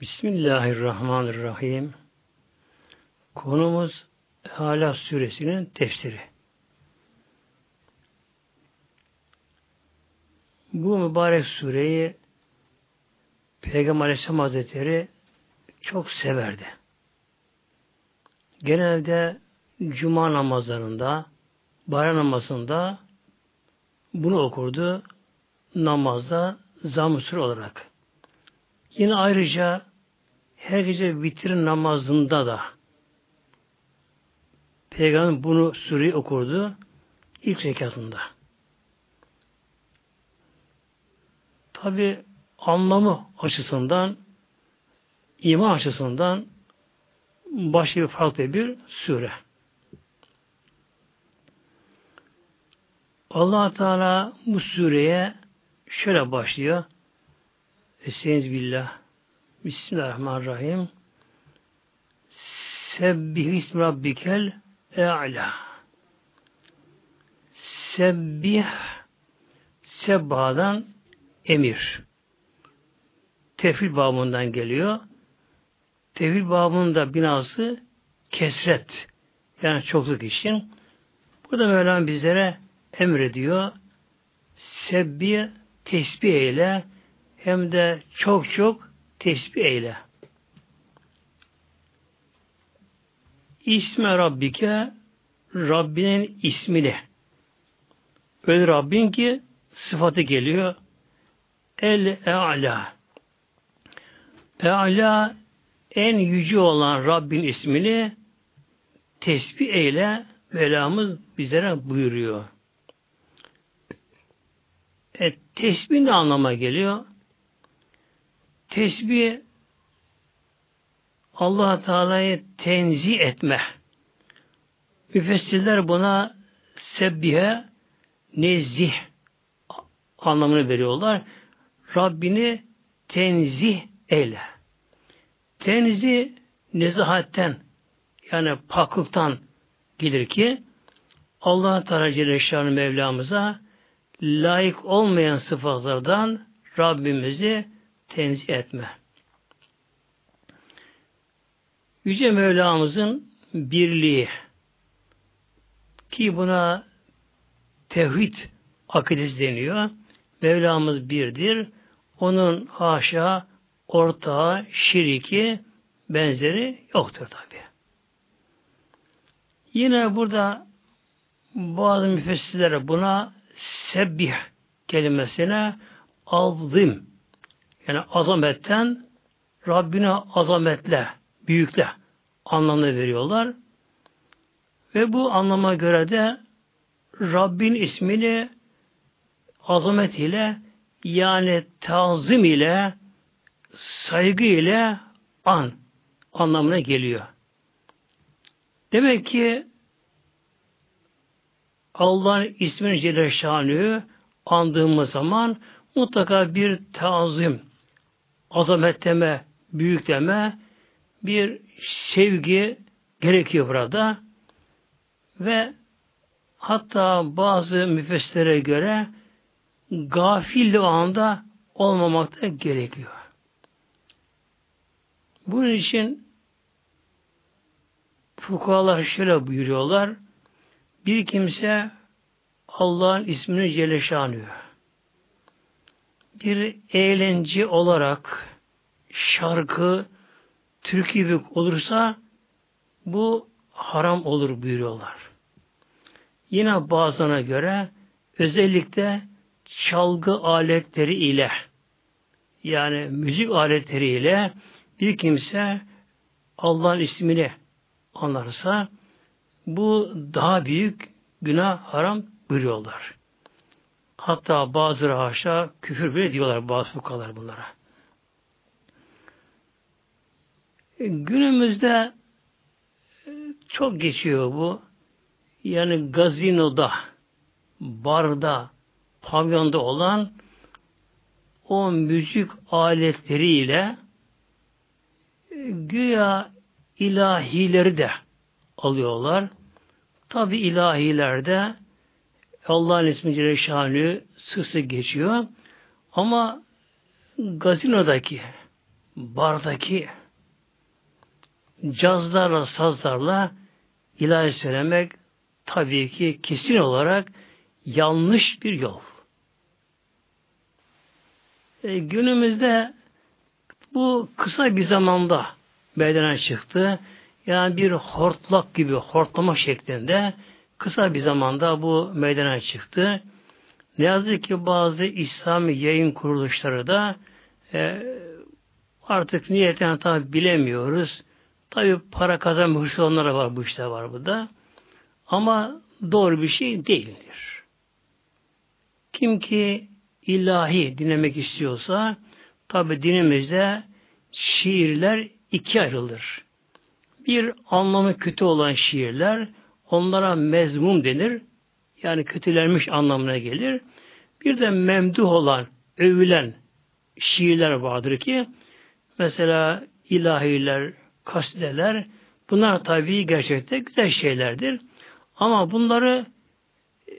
Bismillahirrahmanirrahim. Konumuz Hala suresinin tefsiri. Bu mübarek sureyi Peygamber Aleyhisselam Hazretleri çok severdi. Genelde cuma namazlarında, bayram namazında bunu okurdu namazda zam olarak. Yine ayrıca her gece vitrin namazında da Peygamber bunu sureyi okurdu ilk rekatında. Tabi anlamı açısından iman açısından başka bir farklı bir sure. allah Teala bu sureye şöyle başlıyor. Estaiz billah. Bismillahirrahmanirrahim. Sebbih ismi rabbikel e'la. Sebbih sebbadan emir. Tefil babından geliyor. Tefil babının binası kesret. Yani çokluk için. Burada Mevlam bizlere emrediyor. Sebbih tesbih eyle hem de çok çok tesbih eyle. İsme Rabbike Rabbinin ismini. Öyle Rabbin ki sıfatı geliyor. El-E'la. E'la en yüce olan Rabbin ismini tesbih eyle Velamız bizlere buyuruyor. E, tesbih ne anlama geliyor? Tesbih allah Teala'yı tenzih etme. Müfessirler buna sebbihe nezih anlamını veriyorlar. Rabbini tenzih eyle. Tenzih nezahatten yani paklıktan gelir ki Allah Teala Celle Mevlamıza layık olmayan sıfatlardan Rabbimizi tenzih etme. Yüce Mevlamızın birliği ki buna tevhid akidesi deniyor. Mevlamız birdir. Onun haşa ortağı, şiriki, benzeri yoktur tabi. Yine burada bazı müfessirlere buna sebbih kelimesine azim yani azametten Rabbine azametle, büyükle anlamını veriyorlar. Ve bu anlama göre de Rabbin ismini azamet ile yani tazim ile saygı ile an anlamına geliyor. Demek ki Allah'ın ismini Celle Şanı andığımız zaman mutlaka bir tazim, azametleme, büyükleme, bir sevgi gerekiyor burada. Ve hatta bazı müfessirlere göre gafil o anda olmamak da gerekiyor. Bunun için fukahalar şöyle buyuruyorlar. Bir kimse Allah'ın ismini Celle bir eğlence olarak şarkı, türkü olursa bu haram olur buyuruyorlar. Yine bazılarına göre özellikle çalgı aletleri ile yani müzik aletleri ile bir kimse Allah'ın ismini anlarsa bu daha büyük günah haram buyuruyorlar. Hatta bazı haşa küfür bile diyorlar bazı fukalar bunlara. E, günümüzde e, çok geçiyor bu. Yani gazinoda, barda, pavyonda olan o müzik aletleriyle e, güya ilahileri de alıyorlar. Tabi ilahilerde Allah'ın ismi Celle sık geçiyor. Ama gazinodaki, bardaki cazlarla, sazlarla ilahi söylemek tabii ki kesin olarak yanlış bir yol. E, günümüzde bu kısa bir zamanda meydana çıktı. Yani bir hortlak gibi hortlama şeklinde kısa bir zamanda bu meydana çıktı. Ne yazık ki bazı İslami yayın kuruluşları da e, artık niyetini tabi bilemiyoruz. Tabi para kazanma hırsı onlara var bu işte var bu da. Ama doğru bir şey değildir. Kim ki ilahi dinlemek istiyorsa tabi dinimizde şiirler iki ayrılır. Bir anlamı kötü olan şiirler onlara mezmum denir. Yani kötülenmiş anlamına gelir. Bir de memduh olan, övülen şiirler vardır ki mesela ilahiler, kasideler bunlar tabii gerçekte güzel şeylerdir. Ama bunları e,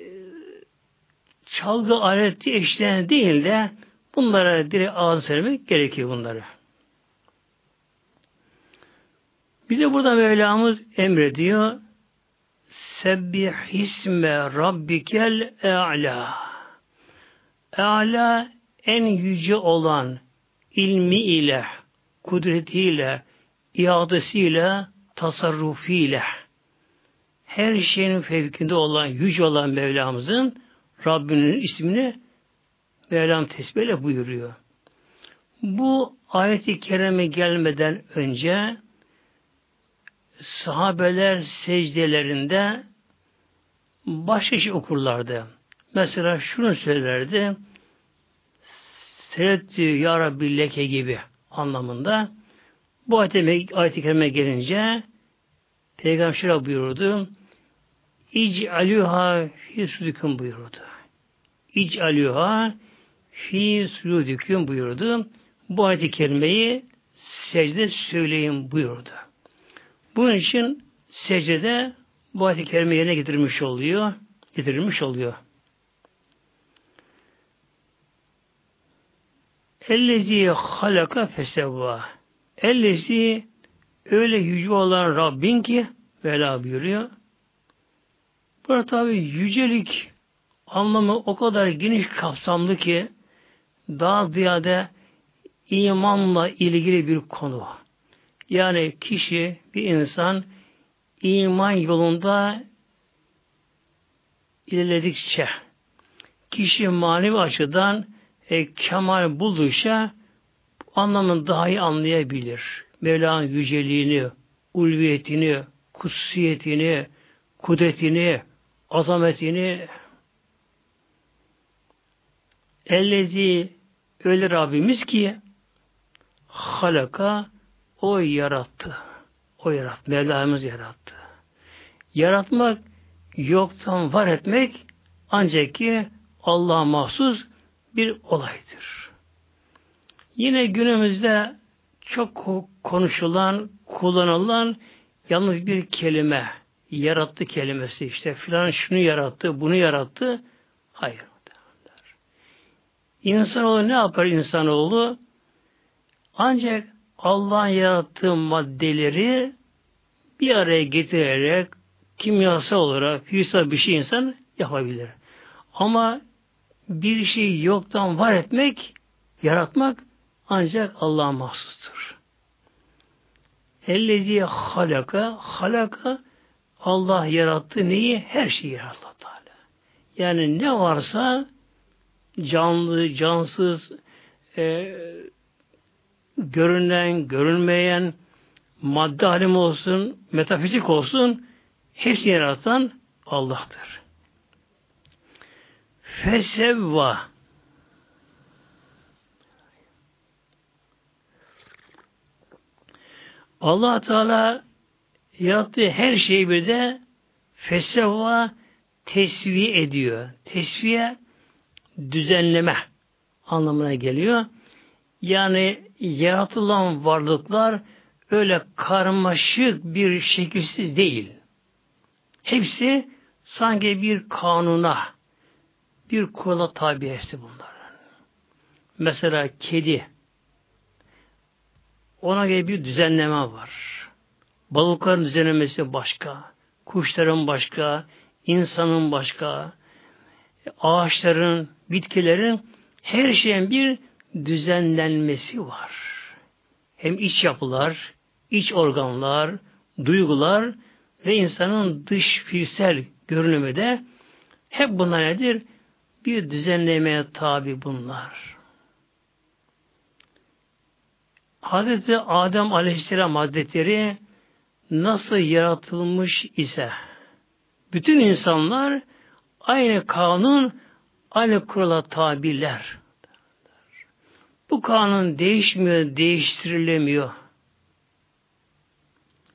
çalgı aleti eşleyen değil de bunlara direkt ağız söylemek gerekiyor bunları. Bize burada Mevlamız emrediyor Sebbih isme rabbikel e'la E'la en yüce olan ilmi ile, kudretiyle, iadesiyle, tasarrufiyle her şeyin fevkinde olan, yüce olan Mevlamızın Rabbinin ismini Mevlam tesbihle buyuruyor. Bu ayeti kereme gelmeden önce sahabeler secdelerinde başka şey okurlardı. Mesela şunu söylerdi. Seyrettü ya Rabbi leke gibi anlamında. Bu ayet-i ayet kerime gelince Peygamber şöyle buyurdu. İc'alüha fi sudüküm buyurdu. İc'alüha fi sudüküm buyurdu. Bu ayet-i kerimeyi secde söyleyin buyurdu. Bunun için secdede bu ayet-i kerime yerine getirilmiş oluyor. Getirilmiş oluyor. Ellezi halaka fesevva. Ellezi öyle yüce olan Rabbin ki Vela buyuruyor. Burada tabi yücelik anlamı o kadar geniş kapsamlı ki daha ziyade imanla ilgili bir konu. Yani kişi, bir insan iman yolunda ilerledikçe kişi manevi açıdan e, kemal buldukça anlamını daha iyi anlayabilir. Mevla'nın yüceliğini, ulviyetini, kutsiyetini, kudretini, azametini ellezi öyle Rabbimiz ki halaka o yarattı. O yarattı. Mevlamız yarattı. Yaratmak yoktan var etmek ancak ki Allah'a mahsus bir olaydır. Yine günümüzde çok konuşulan, kullanılan yalnız bir kelime, yarattı kelimesi işte filan şunu yarattı, bunu yarattı. Hayır. İnsanoğlu ne yapar insanoğlu? Ancak Allah'ın yarattığı maddeleri bir araya getirerek kimyasal olarak fiziksel bir şey insan yapabilir. Ama bir şey yoktan var etmek, yaratmak ancak Allah'a mahsustur. Ellezi halaka, halaka Allah yarattı neyi? Her şeyi yarattı Teala. Yani ne varsa canlı, cansız, e, görünen, görünmeyen, madde alim olsun, metafizik olsun, hepsini yaratan Allah'tır. Fesevva allah Teala yarattığı her şeyi bir de fesevva tesviye ediyor. Tesviye düzenleme anlamına geliyor. Yani yaratılan varlıklar öyle karmaşık bir şekilsiz değil. Hepsi sanki bir kanuna, bir kurala tabi hepsi bunlar. Mesela kedi. ona göre bir düzenleme var. Balıkların düzenlemesi başka, kuşların başka, insanın başka, ağaçların, bitkilerin her şeyin bir düzenlenmesi var. Hem iç yapılar, iç organlar, duygular ve insanın dış fiziksel görünümü de hep bunlar nedir? Bir düzenlemeye tabi bunlar. Hazreti Adem Aleyhisselam Hazretleri nasıl yaratılmış ise bütün insanlar aynı kanun, aynı kurala tabiler. Bu kanun değişmiyor, değiştirilemiyor.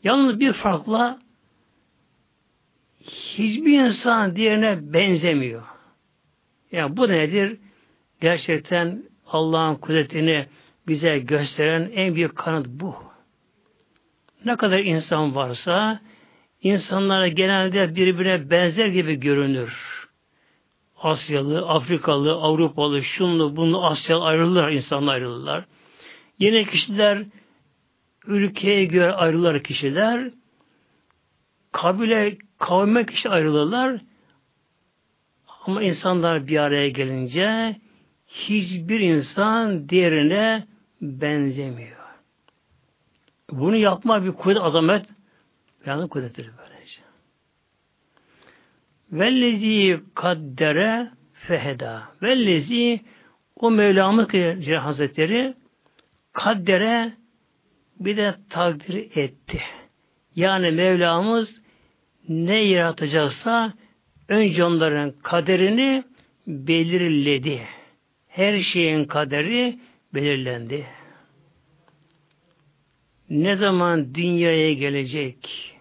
Yalnız bir farkla hiçbir insan diğerine benzemiyor. Yani bu nedir? Gerçekten Allah'ın kudretini bize gösteren en büyük kanıt bu. Ne kadar insan varsa insanlara genelde birbirine benzer gibi görünür. Asyalı, Afrikalı, Avrupalı, şunlu, bunu Asyalı ayrılırlar, insanlar ayrılırlar. Yine kişiler ülkeye göre ayrılır kişiler. Kabile, kavme kişi ayrılırlar. Ama insanlar bir araya gelince hiçbir insan diğerine benzemiyor. Bunu yapma bir kuvvet, azamet yani kudrettir böylece. Vellezi kaddere feheda. Vellezi o Mevlamız Hazretleri kaddere bir de takdir etti. Yani Mevlamız ne yaratacaksa önce onların kaderini belirledi. Her şeyin kaderi belirlendi. Ne zaman dünyaya gelecek?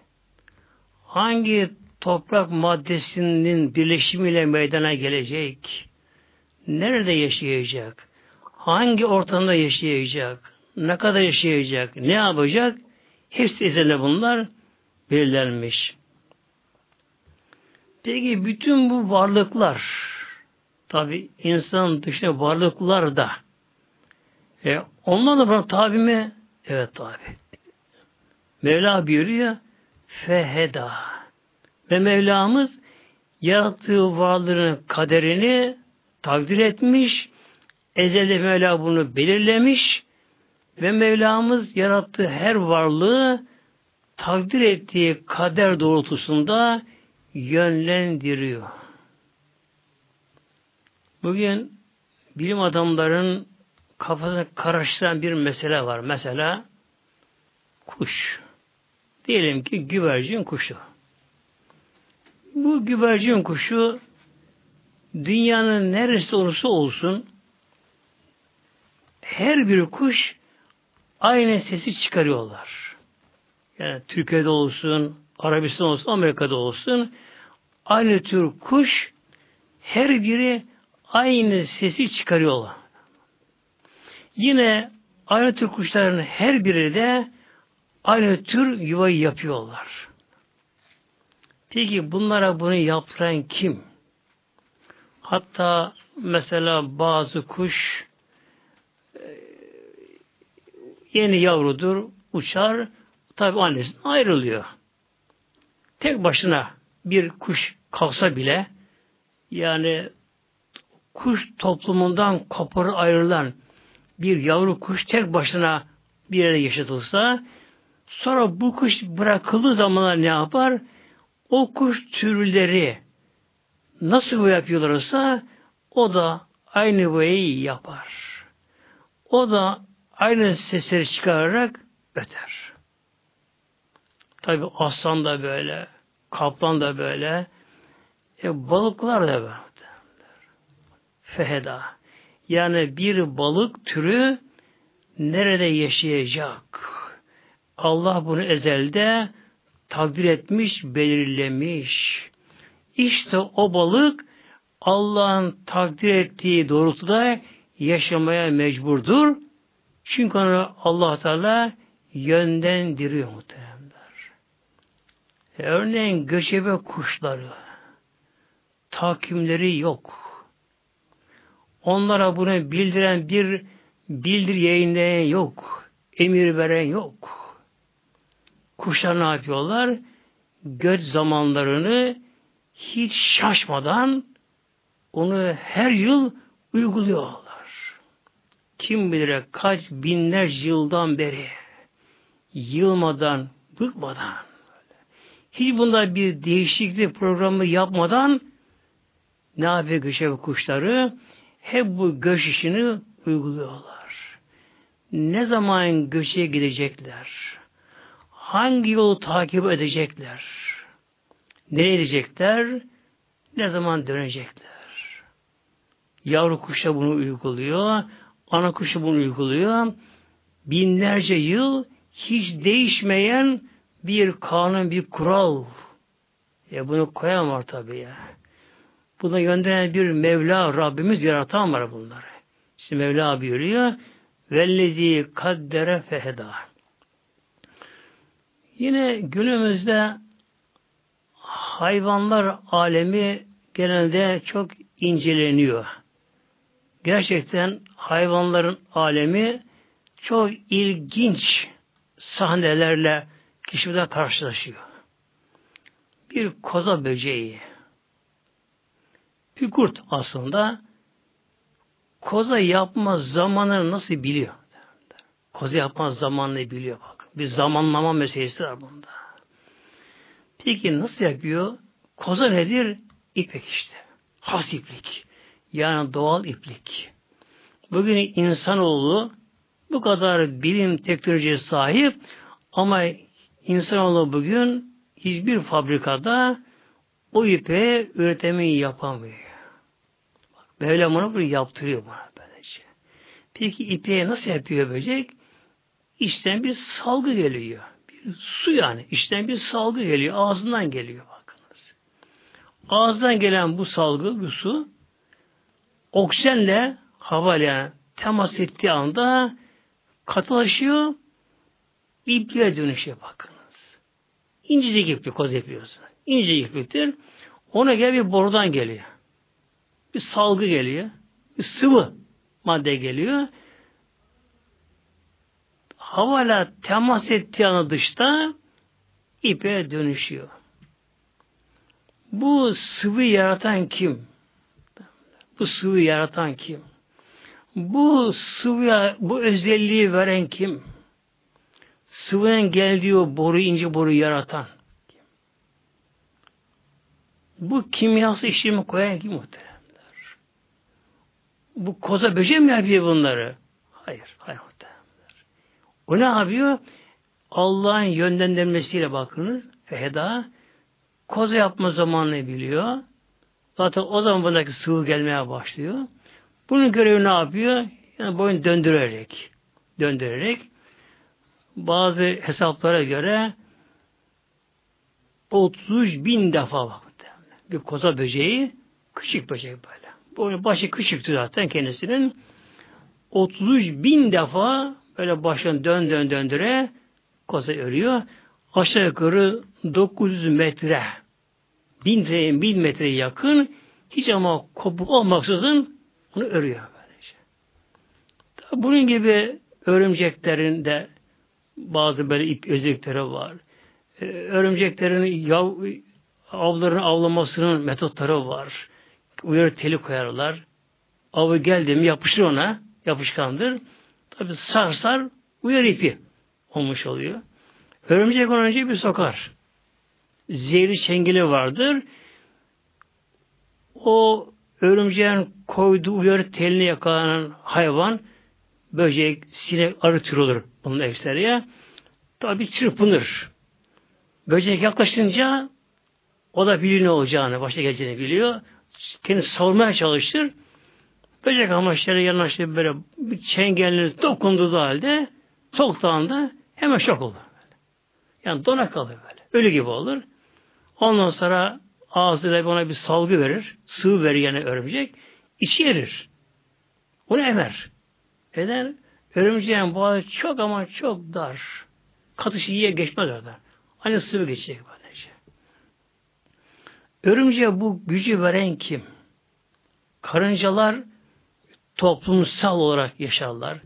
Hangi toprak maddesinin birleşimiyle meydana gelecek? Nerede yaşayacak? Hangi ortamda yaşayacak? Ne kadar yaşayacak? Ne yapacak? Hepsi ezelde bunlar belirlenmiş. Peki bütün bu varlıklar tabi insan dışında varlıklar da e, onlar da buna tabi mi? Evet tabi. Mevla buyuruyor feheda. Ve Mevlamız yarattığı varlığın kaderini takdir etmiş. Ezelde Mevla bunu belirlemiş. Ve Mevlamız yarattığı her varlığı takdir ettiği kader doğrultusunda yönlendiriyor. Bugün bilim adamların kafasına karıştıran bir mesele var. Mesela kuş. Diyelim ki güvercin kuşu. Bu güvercin kuşu dünyanın neresi olursa olsun her bir kuş aynı sesi çıkarıyorlar. Yani Türkiye'de olsun, Arabistan olsun, Amerika'da olsun aynı tür kuş her biri aynı sesi çıkarıyorlar. Yine aynı tür kuşların her biri de aynı tür yuvayı yapıyorlar. Peki bunlara bunu yaptıran kim? Hatta mesela bazı kuş yeni yavrudur, uçar, tabi annesinden ayrılıyor. Tek başına bir kuş kalksa bile yani kuş toplumundan koparı ayrılan bir yavru kuş tek başına bir yere yaşatılsa sonra bu kuş bırakıldığı zaman ne yapar? O kuş türleri nasıl bu yapıyorlarsa o da aynı boyayı yapar. O da aynı sesleri çıkararak öter. Tabi aslan da böyle, kaplan da böyle, e, balıklar da böyle. Feheda. Yani bir balık türü nerede yaşayacak? Allah bunu ezelde takdir etmiş, belirlemiş. İşte o balık Allah'ın takdir ettiği doğrultuda yaşamaya mecburdur. Çünkü onu allah Teala yönlendiriyor muhteremler. E, örneğin göçebe kuşları takimleri yok. Onlara bunu bildiren bir bildir yayınlayan yok. emir veren yok. Kuşlar ne yapıyorlar? Göç zamanlarını hiç şaşmadan onu her yıl uyguluyorlar. Kim bilir kaç binlerce yıldan beri yılmadan, bıkmadan hiç bunda bir değişiklik programı yapmadan ne yapıyor göçebe kuşları? Hep bu göç işini uyguluyorlar. Ne zaman göçe gidecekler? Hangi yolu takip edecekler? Nereye gidecekler? Ne zaman dönecekler? Yavru kuş da bunu uyguluyor. Ana kuş da bunu uyguluyor. Binlerce yıl hiç değişmeyen bir kanun, bir kural. Ya bunu koyamar tabi ya. Buna gönderen bir Mevla, Rabbimiz yaratan var bunları. İşte Mevla buyuruyor. Vellezi kaddere feheda. Yine günümüzde hayvanlar alemi genelde çok inceleniyor. Gerçekten hayvanların alemi çok ilginç sahnelerle kişiler karşılaşıyor. Bir koza böceği, bir kurt aslında koza yapma zamanını nasıl biliyor? Koza yapma zamanını biliyor bak. Bir zamanlama meselesi var bunda. Peki nasıl yapıyor? Koza nedir? İpek işte. Has iplik. Yani doğal iplik. Bugün insanoğlu bu kadar bilim teknolojiye sahip ama insanoğlu bugün hiçbir fabrikada o ipe üretimi yapamıyor. Mevlam onu bunu yaptırıyor bana böylece. Peki ipeğe nasıl yapıyor böcek? İçten bir salgı geliyor. Bir su yani. İçten bir salgı geliyor. Ağzından geliyor bakınız. Ağızdan gelen bu salgı, bu su oksijenle havayla temas ettiği anda katılaşıyor ipliğe dönüşüyor bakınız. İncecik iplik koz yapıyorsunuz. İnce ipliktir. Ona gel bir borudan geliyor bir salgı geliyor. Bir sıvı madde geliyor. Havayla temas ettiği anı dışta ipe dönüşüyor. Bu sıvı yaratan kim? Bu sıvı yaratan kim? Bu sıvıya bu özelliği veren kim? Sıvının geldiği o boru ince boru yaratan. Bu kimyası işlemi koyan kim muhtemelen? bu koza böceği mi yapıyor bunları? Hayır. Hayır. O ne yapıyor? Allah'ın yönlendirmesiyle bakınız. Feheda koza yapma zamanını biliyor. Zaten o zaman buradaki sıvı gelmeye başlıyor. Bunun görevi ne yapıyor? Yani boyun döndürerek döndürerek bazı hesaplara göre 30 bin defa bak. Bir koza böceği küçük böcek böyle. Boynu başı küçüktü zaten kendisinin. 33 bin defa böyle başını dön dön döndüre koza örüyor. Aşağı yukarı 900 metre bin, metre, bin metreye yakın hiç ama kopuk olmaksızın onu örüyor. Böylece. Tabi bunun gibi örümceklerin de bazı böyle ip özellikleri var. Ee, örümceklerin yav, avlarını avlamasının metotları var uyarı teli koyarlar. Avı geldi mi yapışır ona. Yapışkandır. Tabi sar sar uyar ipi olmuş oluyor. Örümcek ondan önce bir sokar. Zehri çengeli vardır. O örümceğin koyduğu uyarı teline yakalanan hayvan böcek, sinek, arı türü olur bunun ekseriye. Tabi çırpınır. Böcek yaklaşınca o da biliyor ne olacağını, başta geleceğini biliyor kendini savurmaya çalışır. Böcek amaçları yanaştı böyle çengelini dokunduğu halde soktuğunda hemen şok olur. Yani dona kalır böyle. Ölü gibi olur. Ondan sonra ağzıyla ona bir salgı verir. Sıvı verir yani örümcek. içi erir. Onu emer. Neden? Örümceğin boğazı çok ama çok dar. Katışı yiye geçmez orada. Hani sıvı geçecek böyle. Örümceğe bu gücü veren kim? Karıncalar toplumsal olarak yaşarlar.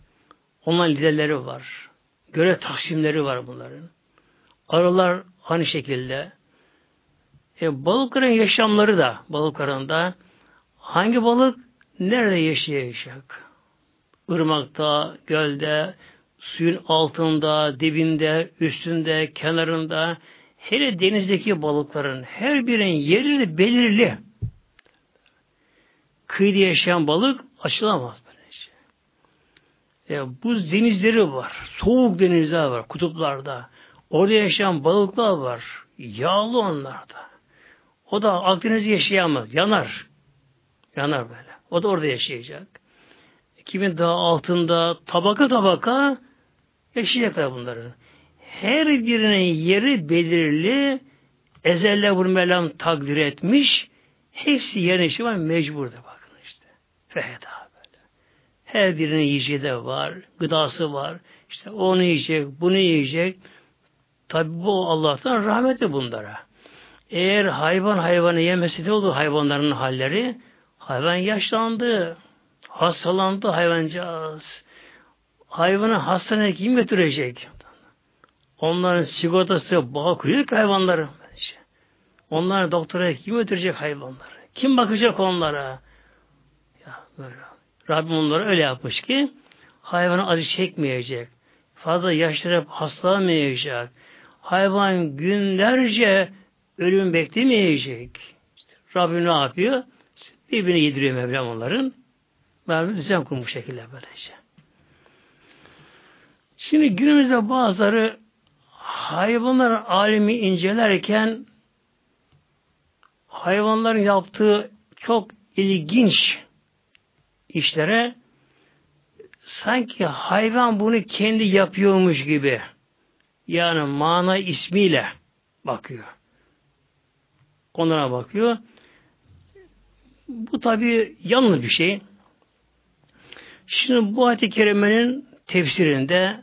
Onların liderleri var. göre taksimleri var bunların. Arılar aynı şekilde. E, balıkların yaşamları da balıklarında hangi balık nerede yaşayacak? Irmakta, gölde, suyun altında, dibinde, üstünde, kenarında, hele denizdeki balıkların her birinin yeri belirli. Kıyıda yaşayan balık açılamaz böylece. E, buz denizleri var, soğuk denizler var, kutuplarda. Orada yaşayan balıklar var, yağlı onlarda. O da Akdeniz'de yaşayamaz, yanar. Yanar böyle. O da orada yaşayacak. Kimin daha altında tabaka tabaka yaşayacaklar bunları. Her birinin yeri belirli, ezelle bu Mevlam takdir etmiş. Hepsi yerine işi var, mecburda bakın işte. Feheda böyle. Her birinin yiyeceği de var, gıdası var. İşte onu yiyecek, bunu yiyecek. Tabi bu Allah'tan rahmeti bunlara. Eğer hayvan hayvanı yemesi ne olur hayvanların halleri? Hayvan yaşlandı, hastalandı hayvancağız. Hayvanı hastaneye kim götürecek? Onların sigortası bağ kuruyor ki hayvanları. Onların doktora kim götürecek hayvanları? Kim bakacak onlara? Ya böyle. Rabbim onları öyle yapmış ki hayvanı acı çekmeyecek. Fazla yaşlanıp hastalamayacak. Hayvan günlerce ölüm beklemeyecek. İşte Rabbim ne yapıyor? Birbirini yediriyor Mevlam onların. Mevlam düzen kurmuş şekilde böylece. Şimdi günümüzde bazıları hayvanlar alemi incelerken hayvanların yaptığı çok ilginç işlere sanki hayvan bunu kendi yapıyormuş gibi yani mana ismiyle bakıyor. Onlara bakıyor. Bu tabi yanlış bir şey. Şimdi bu ayet-i kerimenin tefsirinde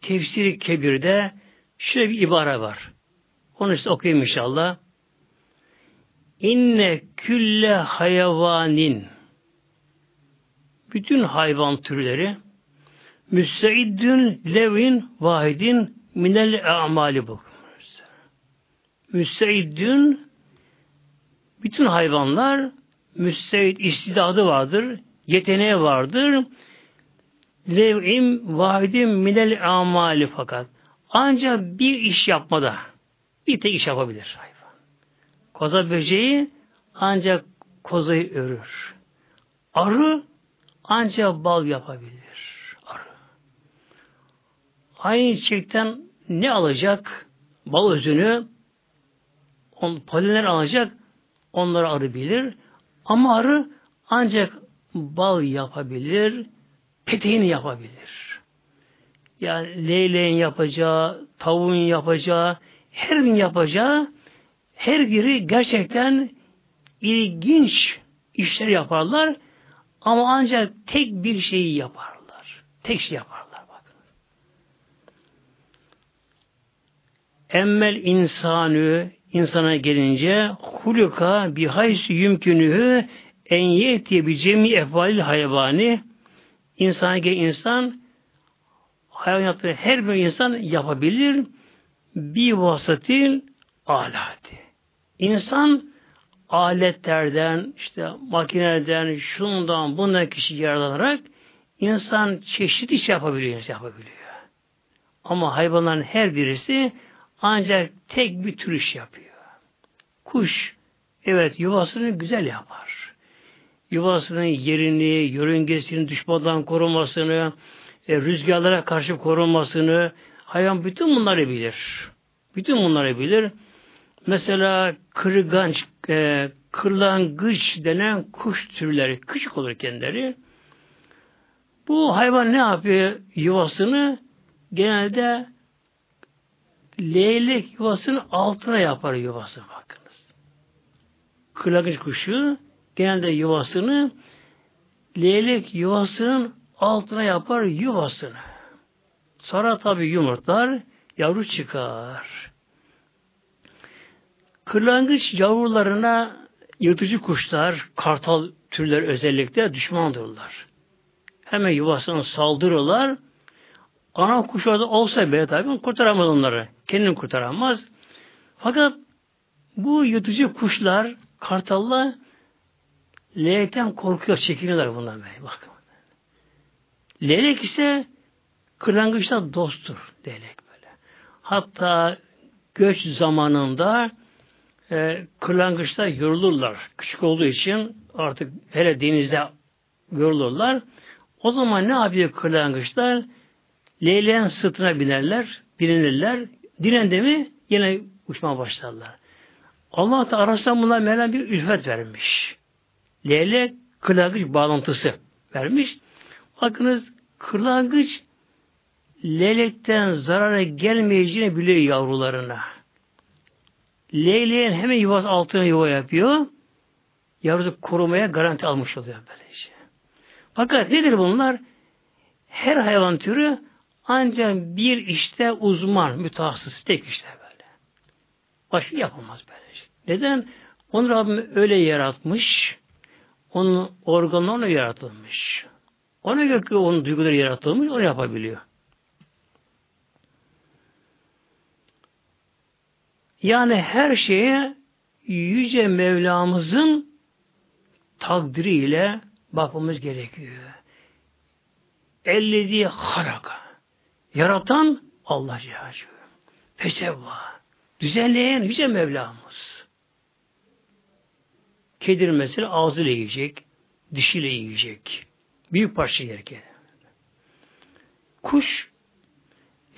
tefsiri kebirde şöyle bir ibare var. Onu işte okuyayım inşallah. İnne külle hayvanin bütün hayvan türleri müsteiddün levin vahidin minel amali bu. Müsteiddün bütün hayvanlar müstehit istidadı vardır, yeteneği vardır. Lev'im vahidim minel amali fakat. Ancak bir iş yapmada bir tek iş yapabilir hayvan. Koza böceği ancak kozayı örür. Arı ancak bal yapabilir. Arı. Aynı çiçekten ne alacak? Bal özünü on, polenler alacak onları arı bilir. Ama arı ancak bal yapabilir, peteğini yapabilir. Yani leyleğin yapacağı, tavuğun yapacağı, her bin yapacağı her biri gerçekten ilginç işler yaparlar ama ancak tek bir şeyi yaparlar. Tek şey yaparlar bakın. Emmel insanı insana gelince huluka bihaysi yümkünühü en yeti bir cemi efvalil hayvani insana gel insan hayvan yaptığı her bir insan yapabilir bir vasatil alati. İnsan aletlerden, işte makineden, şundan, bundan kişi yararlanarak insan çeşitli iş yapabiliyor, yapabiliyor. Ama hayvanların her birisi ancak tek bir tür iş yapıyor. Kuş, evet yuvasını güzel yapar. Yuvasının yerini, yörüngesini düşmandan korumasını, e, rüzgarlara karşı korunmasını, hayvan bütün bunları bilir. Bütün bunları bilir. Mesela kırganç, e, kırlangıç denen kuş türleri, küçük olur kendileri. Bu hayvan ne yapıyor yuvasını? Genelde leylek yuvasının altına yapar yuvasını bakınız. Kırlangıç kuşu genelde yuvasını leylek yuvasının altına yapar yuvasını. Sonra tabi yumurtlar yavru çıkar. Kırlangıç yavrularına yırtıcı kuşlar, kartal türler özellikle düşmandırlar. Hemen yuvasına saldırırlar. ana kuş orada olsa bile tabi kurtaramaz onları. Kendini kurtaramaz. Fakat bu yutucu kuşlar, kartallar leylekten korkuyor, çekiniyorlar bundan böyle. Bakın. Leylek ise kırlangıçta dosttur leylek böyle. Hatta göç zamanında e, kırlangıçlar yorulurlar. Küçük olduğu için artık hele denizde yorulurlar. O zaman ne yapıyor kırlangıçlar? Leyleğin sırtına binerler, bilinirler. Direndi mi yine uçmaya başlarlar. Allah da arasından bunlar Mevlam bir ülfet vermiş. Leylek kırlangıç bağlantısı vermiş. Bakınız kırlangıç leylekten zarara gelmeyeceğini biliyor yavrularına. Leyleğin hemen yuvası altına yuva yapıyor. Yavrusu korumaya garanti almış oluyor böylece. Fakat nedir bunlar? Her hayvan türü ancak bir işte uzman, mütehassıs, tek işte böyle. Başka yapamaz böylece. Neden? Onu Rabbim öyle yaratmış. Onun organı yaratılmış. Ona göre onun duyguları yaratılmış, onu yapabiliyor. Yani her şeye Yüce Mevlamızın takdiriyle bakmamız gerekiyor. Ellezi haraka. Yaratan Allah Celle Fesevva. Düzenleyen Yüce Mevlamız. Kedir mesela ağzıyla yiyecek, dişiyle yiyecek. Büyük parça yerken. Kuş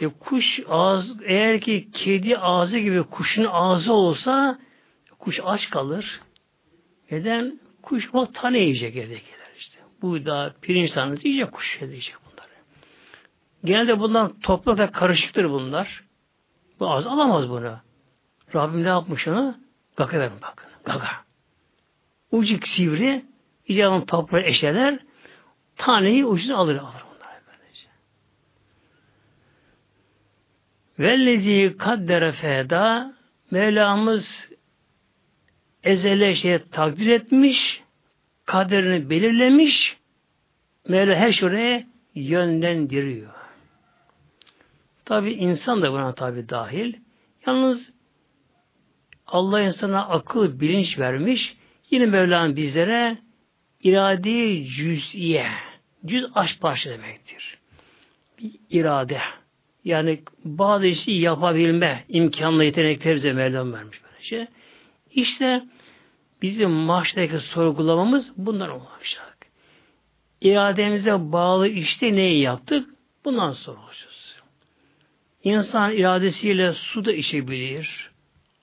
e, kuş ağız eğer ki kedi ağzı gibi kuşun ağzı olsa kuş aç kalır. Neden? Kuş o tane yiyecek evdekiler işte. Bu da pirinç tanesi yiyecek kuş yiyecek. Genelde bunlar toprakla karışıktır bunlar. Bu ağız alamaz bunu. Rabbim ne yapmış onu? Gaga verin bakın. Gaga. Ucuk sivri icabın toprağı eşeler taneyi ucuna alır alır. Vellezi kaddere feda Mevlamız ezele şeye takdir etmiş, kaderini belirlemiş, Mevla her şuraya yönlendiriyor. Tabi insan da buna tabi dahil. Yalnız Allah insana akıl, bilinç vermiş. Yine Mevlam bizlere irade cüz'iye, cüz aşk parça demektir. Bir irade. Yani bazı işi yapabilme imkanlı yetenekleri bize Mevlam vermiş böylece. Şey. İşte bizim maaştaki sorgulamamız bundan olacak. İrademize bağlı işte neyi yaptık? Bundan sorulacağız. İnsan iradesiyle su da içebilir,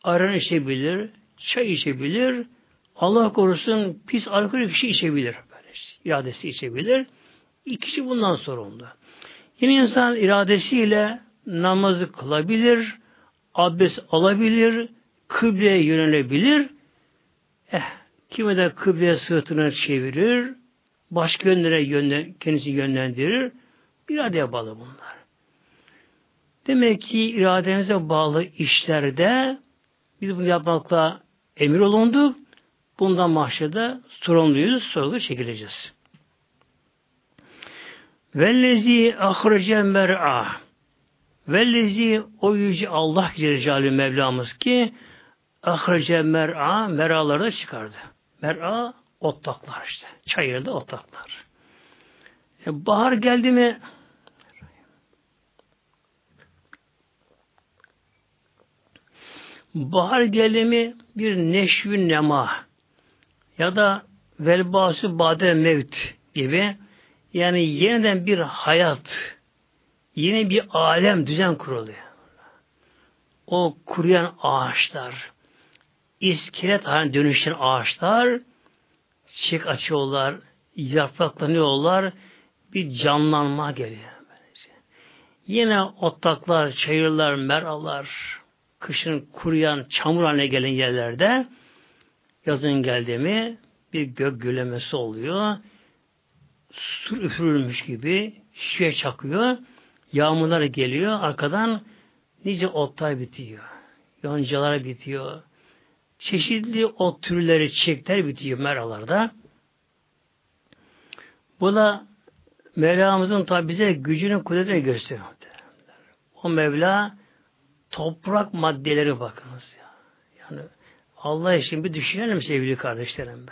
aran içebilir, çay içebilir, Allah korusun pis alkol bir şey içebilir. Böyle iradesi içebilir. İkisi bundan sorumlu. Yine insan iradesiyle namazı kılabilir, abdest alabilir, kıbleye yönelebilir. Eh, kimi de kıbleye sırtını çevirir, başka yönlere yönlen, kendisi yönlendirir. İradeye bağlı bunlar. Demek ki irademize bağlı işlerde biz bunu yapmakla emir olunduk. Bundan mahşede sorumluyuz, sorgu çekileceğiz. Vellezi ahrece mer'a Vellezi o yüce Allah Celle Mevlamız ki ahrece mer'a meraları da çıkardı. Mer'a otlaklar işte. Çayırda otlaklar. E, bahar geldi mi bahar geldi mi bir neşvün nema ya da velbası bade mevt gibi yani yeniden bir hayat, yeni bir alem düzen kuruluyor. O kuruyan ağaçlar, iskelet haline dönüşen ağaçlar çiçek açıyorlar, yapraklanıyorlar, bir canlanma geliyor. Yine otlaklar, çayırlar, meralar, kışın kuruyan, çamur haline gelen yerlerde yazın geldi mi bir gök güllemesi oluyor su üfürülmüş gibi şişe çakıyor. Yağmurlar geliyor. Arkadan nice otlar bitiyor. Yoncalar bitiyor. Çeşitli ot türleri, çiçekler bitiyor meralarda. Bu da Mevlamızın tabi bize gücünün kudretini gösteriyor. o Mevla toprak maddeleri bakınız ya. Yani Allah için bir düşünelim sevgili kardeşlerim be.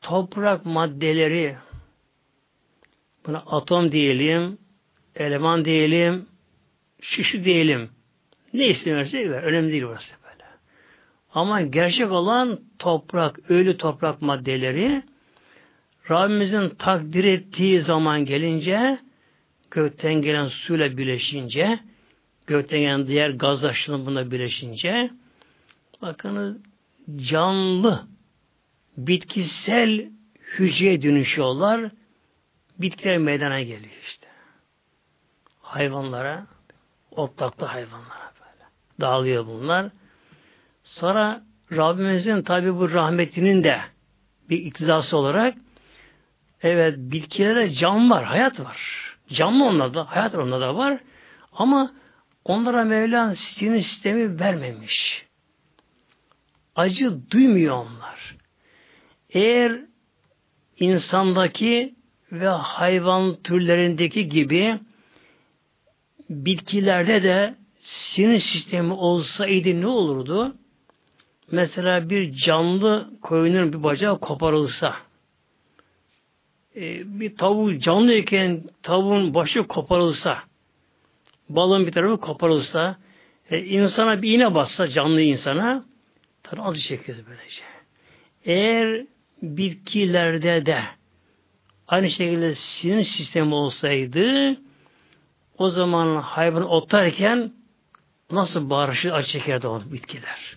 Toprak maddeleri buna atom diyelim, eleman diyelim, şişi diyelim. Ne istiyorsa ver. Önemli değil burası böyle. Ama gerçek olan toprak, ölü toprak maddeleri Rabbimizin takdir ettiği zaman gelince gökten gelen suyla birleşince gökten gelen diğer gazlaşının buna birleşince bakınız canlı bitkisel hücreye dönüşüyorlar. Bitkiler meydana geliyor işte. Hayvanlara, otlakta hayvanlara böyle. Dağılıyor bunlar. Sonra Rabbimizin tabi bu rahmetinin de bir iktizası olarak evet bitkilere can var, hayat var. Canlı onlarda, hayat onlarda var. Ama onlara Mevla sinir sistemi vermemiş. Acı duymuyor onlar. Eğer insandaki ve hayvan türlerindeki gibi bitkilerde de sinir sistemi olsaydı ne olurdu? Mesela bir canlı koyunun bir bacağı koparılsa, e, bir tavuğu canlıyken tavuğun başı koparılsa, balın bir tarafı koparılsa, e, insana bir iğne bassa canlı insana, tabi acı çekiyor böylece. Eğer bitkilerde de aynı şekilde sinir sistemi olsaydı, o zaman hayvan otlarken nasıl bağırışı acı çekerdi o bitkiler.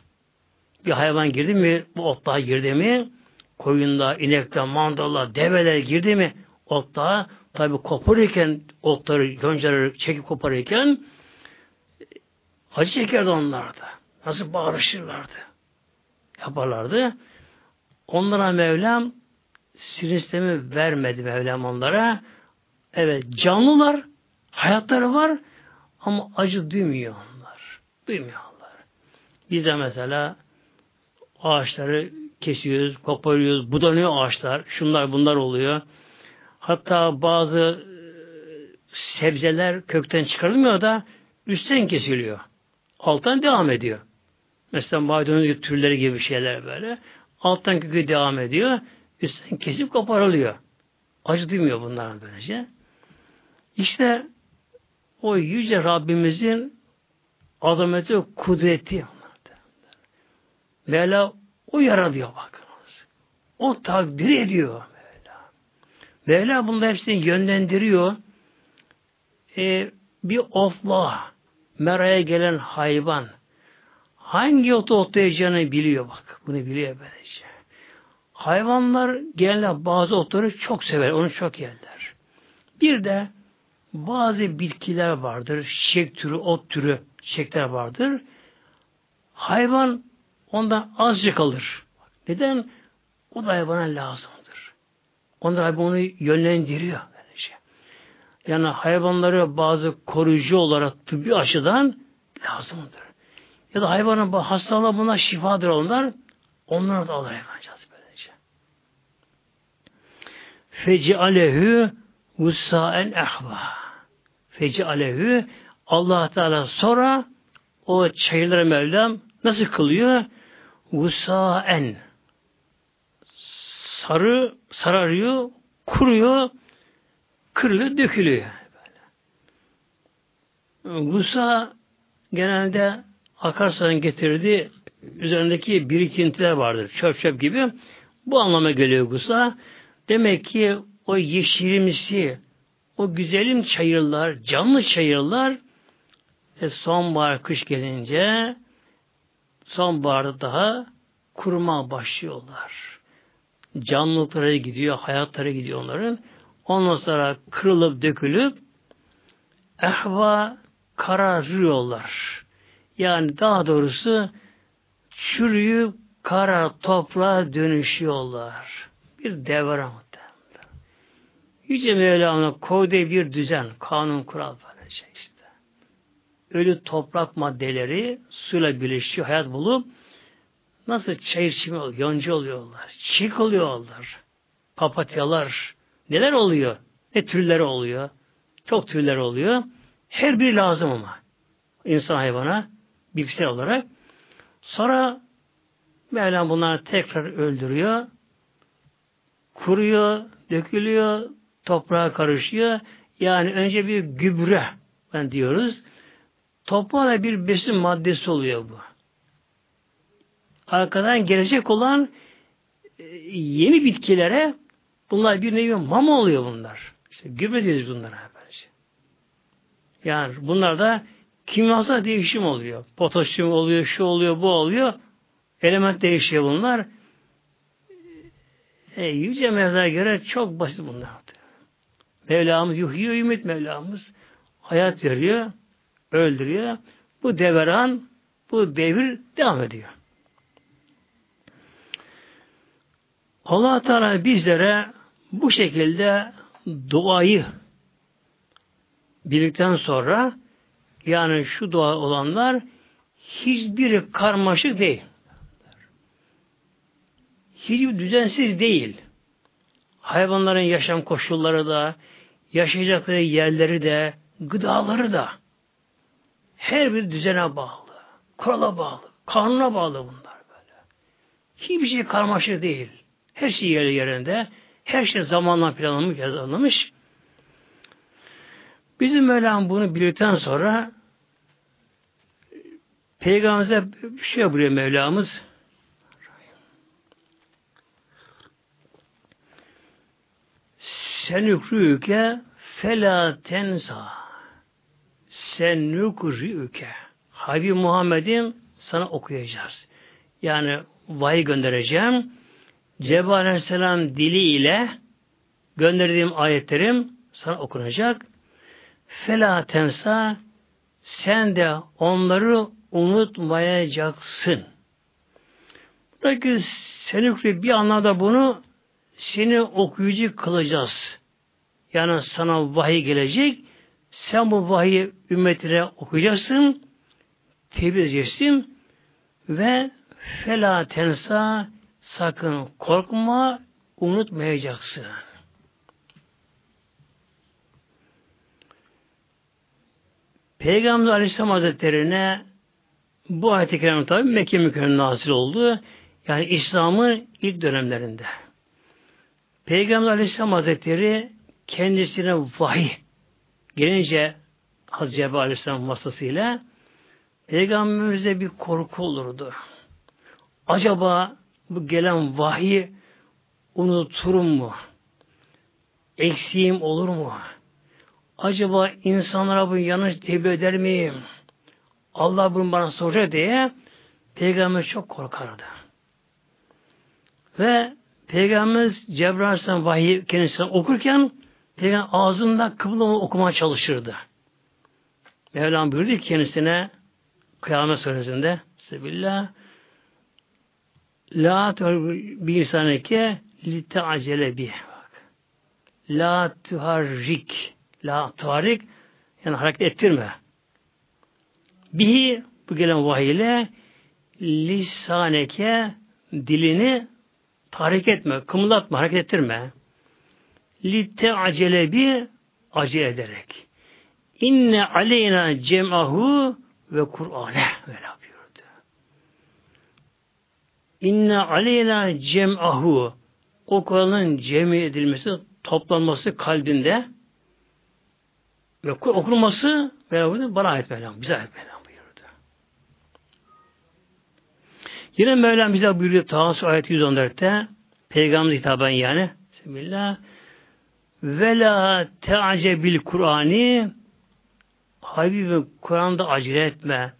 Bir hayvan girdi mi, bu otluğa girdi mi, koyunda, inekte, mandalla, develer girdi mi otluğa, tabi koparırken otları, yoncaları çekip koparırken acı çekerdi onlar da. Nasıl bağırışırlardı. Yaparlardı. Onlara Mevlam sinir sistemi vermedi Mevlam onlara. Evet canlılar Hayatları var ama acı duymuyor onlar. Duymuyorlar. Biz de mesela ağaçları kesiyoruz, koparıyoruz, budanıyor ağaçlar. Şunlar bunlar oluyor. Hatta bazı e, sebzeler kökten çıkarılmıyor da üstten kesiliyor. Alttan devam ediyor. Mesela maydanoz türleri gibi şeyler böyle. Alttan kökü devam ediyor. Üstten kesip koparılıyor. Acı duymuyor bunlar böylece. İşte o yüce Rabbimizin azameti, kudreti Mevla o yaratıyor bakınız. O takdir ediyor. Mevla bunları hepsini yönlendiriyor. Ee, bir otla meraya gelen hayvan hangi otu otlayacağını biliyor bak. Bunu biliyor böylece. Hayvanlar genelde bazı otları çok sever. Onu çok yerler. Bir de bazı bitkiler vardır, çiçek türü, ot türü çiçekler vardır. Hayvan ondan azıcık alır. Neden? O da hayvana lazımdır. Onlar hayvanı yönlendiriyor. Böylece. Yani hayvanları bazı koruyucu olarak tıbbi açıdan lazımdır. Ya da hayvanın hastalığı buna şifadır onlar. Onları da alır hayvancağız böylece. Feci alehü Vusaen ehva. Feci alehü Allah Teala sonra o çayırları Mevlam nasıl kılıyor? Vusaen sarı sararıyor, kuruyor, kırılıyor, dökülüyor. Böyle. Gusa genelde akarsudan getirdiği üzerindeki birikintiler vardır. Çöp çöp gibi. Bu anlama geliyor gusa. Demek ki o yeşilimsi, o güzelim çayırlar, canlı çayırlar e, sonbahar kış gelince sonbaharda daha kuruma başlıyorlar. Canlılıklara gidiyor, hayatlara gidiyor onların. Ondan sonra kırılıp dökülüp ehva kararıyorlar. Yani daha doğrusu çürüyüp kara toprağa dönüşüyorlar. Bir devran. Yüce Mevla'nın koyduğu bir düzen, kanun kural böyle şey işte. Ölü toprak maddeleri suyla birleşiyor, hayat bulup nasıl çayır çimi oluyor, yonca oluyorlar, çiçek oluyorlar, papatyalar, neler oluyor, ne türleri oluyor, çok türler oluyor. Her biri lazım ama. İnsan hayvana bilgisayar olarak. Sonra Mevlam bunları tekrar öldürüyor. Kuruyor, dökülüyor, toprağa karışıyor. Yani önce bir gübre ben diyoruz. Toprağa bir besin maddesi oluyor bu. Arkadan gelecek olan e, yeni bitkilere bunlar bir nevi mama oluyor bunlar. İşte gübre diyoruz bunlara. Bence. Yani bunlar da kimyasal değişim oluyor. Potasyum oluyor, şu oluyor, bu oluyor. Element değişiyor bunlar. E, Yüce Mevla'ya göre çok basit bunlar. Mevlamız yuhyu ümit Mevlamız hayat veriyor, öldürüyor. Bu deveran, bu devir devam ediyor. Allah Teala bizlere bu şekilde duayı bildikten sonra yani şu dua olanlar hiçbiri karmaşık değil. Hiçbir düzensiz değil. Hayvanların yaşam koşulları da, yaşayacakları yerleri de, gıdaları da her bir düzene bağlı, kurala bağlı, kanuna bağlı bunlar böyle. Hiçbir şey karmaşık değil. Her şey yeri yerinde, her şey zamanla planlanmış, yazılmış. Bizim Mevlam bunu bildikten sonra Peygamberimize bir şey yapıyor Mevlamız. Sen yükrüke fela tensa. Sen yükrüke. Habib Muhammed'in sana okuyacağız. Yani vahiy göndereceğim. Cebrail Aleyhisselam diliyle gönderdiğim ayetlerim sana okunacak. Fela tensa sen de onları unutmayacaksın. Buradaki senükri bir anlamda bunu seni okuyucu kılacağız. Yani sana vahiy gelecek. Sen bu vahiyi ümmetine okuyacaksın. Tebrik edeceksin. Ve fela tensa sakın korkma unutmayacaksın. Peygamber Aleyhisselam Hazretleri'ne bu ayet-i kerime tabi Mekke mükerrem nazil oldu. Yani İslam'ın ilk dönemlerinde. Peygamber Aleyhisselam Hazretleri kendisine vahiy gelince Hazreti Cebrail Aleyhisselam vasıtasıyla Peygamberimize bir korku olurdu. Acaba bu gelen vahiy unuturum mu? Eksiğim olur mu? Acaba insanlara bu yanlış tebliğ eder miyim? Allah bunu bana soracak diye Peygamber çok korkardı. Ve Peygamberimiz Cebrail vahiy kendisine okurken Peygamber ağzında kıblama okumaya çalışırdı. Mevlam buyurdu ki kendisine Kıyamet suresinde Sebillah La bir insaneke li acele bih. La tuharrik. La tuharrik yani hareket ettirme. Bihi bu gelen vahiyle lisaneke dilini tahrik etme, kımıldatma, hareket ettirme. Litte acele bir acele ederek. İnne aleyna cem'ahu ve Kur'ane böyle. İnne aleyna cem'ahu o Kur'an'ın cemi edilmesi, toplanması kalbinde ve okunması ve bana ait Mevlam, bize ait Mevlam buyurdu. Yine Mevlam bize buyuruyor Tahassü ayeti 114'te Peygamber hitaben yani Bismillah ve la teace bil Kur'ani Habibim Kur'an'da acele etme.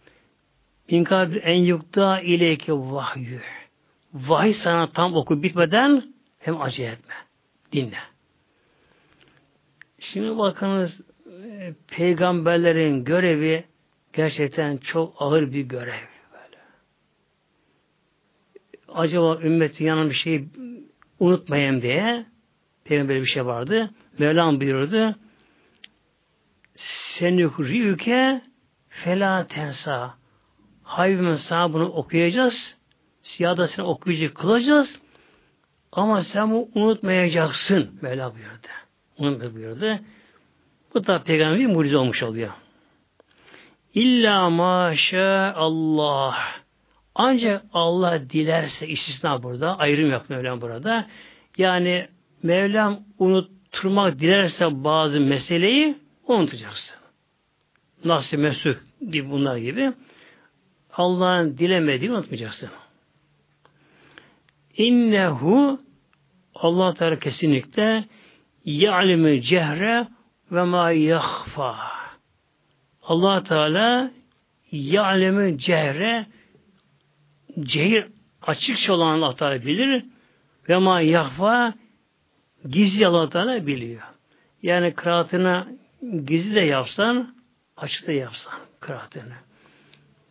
İnkar en yukta ileyke vahyu. Vahiy sana tam oku bitmeden hem acele etme. Dinle. Şimdi bakınız e, peygamberlerin görevi gerçekten çok ağır bir görev. Böyle. Acaba ümmetin yanına bir şey unutmayayım diye peygamber bir şey vardı. Mevlam buyurdu senükriyüke fela tensa. Haybimin sana bunu okuyacağız. Siyah da seni okuyucu kılacağız. Ama sen bunu unutmayacaksın. Mevla buyurdu. Unutma buyurdu. Bu da peygamberin mucize olmuş oluyor. İlla maşa Allah. Ancak Allah dilerse istisna burada. Ayrım yok Mevlam burada. Yani Mevlam unutturmak dilerse bazı meseleyi unutacaksın. Nasıl mesuk gibi bunlar gibi. Allah'ın dilemediğini unutmayacaksın. İnnehu Allah Teala kesinlikle ya'lemu cehre ve ma yahfa. Allah Teala ya'lemu cehre cehir açıkça olan Allah Teala bilir ve ma yahfa gizli Allah Teala biliyor. Yani kıraatına gizli de yapsan açık da yapsan kıraatını.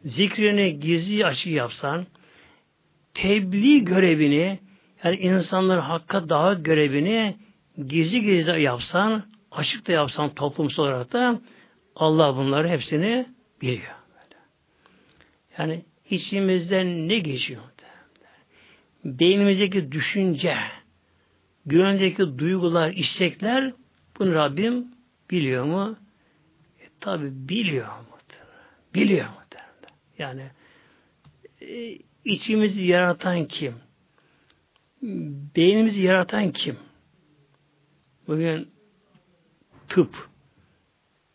Zikrini gizli açık yapsan tebliğ görevini yani insanları hakka davet görevini gizli gizli yapsan, açık da yapsan toplumsal olarak da Allah bunları hepsini biliyor. Yani içimizden ne geçiyor? Beynimizdeki düşünce, gönlündeki duygular, istekler bunu Rabbim biliyor mu? E, tabi biliyor mu? Biliyor mu? Yani e, içimizi yaratan kim? Beynimizi yaratan kim? Bugün tıp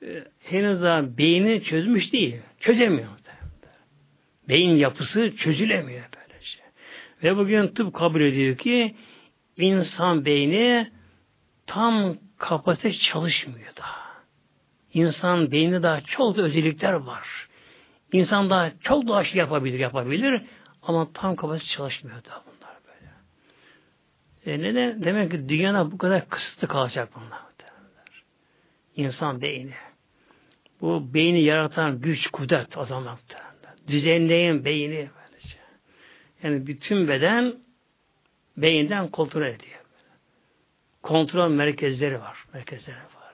e, henüz daha beyni çözmüş değil. Çözemiyor. Beyin yapısı çözülemiyor böylece. Ve bugün tıp kabul ediyor ki insan beyni tam kapasite çalışmıyor daha. İnsan beyni daha çok özellikler var. İnsan daha çok daha şey yapabilir, yapabilir ama tam kapasite çalışmıyor daha bunlar böyle. E neden? Demek ki dünyada bu kadar kısıtlı kalacak bunlar. İnsan beyni. Bu beyni yaratan güç, kudret o zaman. Düzenleyen beyni böylece. Yani bütün beden beyinden kontrol ediyor. Kontrol merkezleri var. Merkezleri var.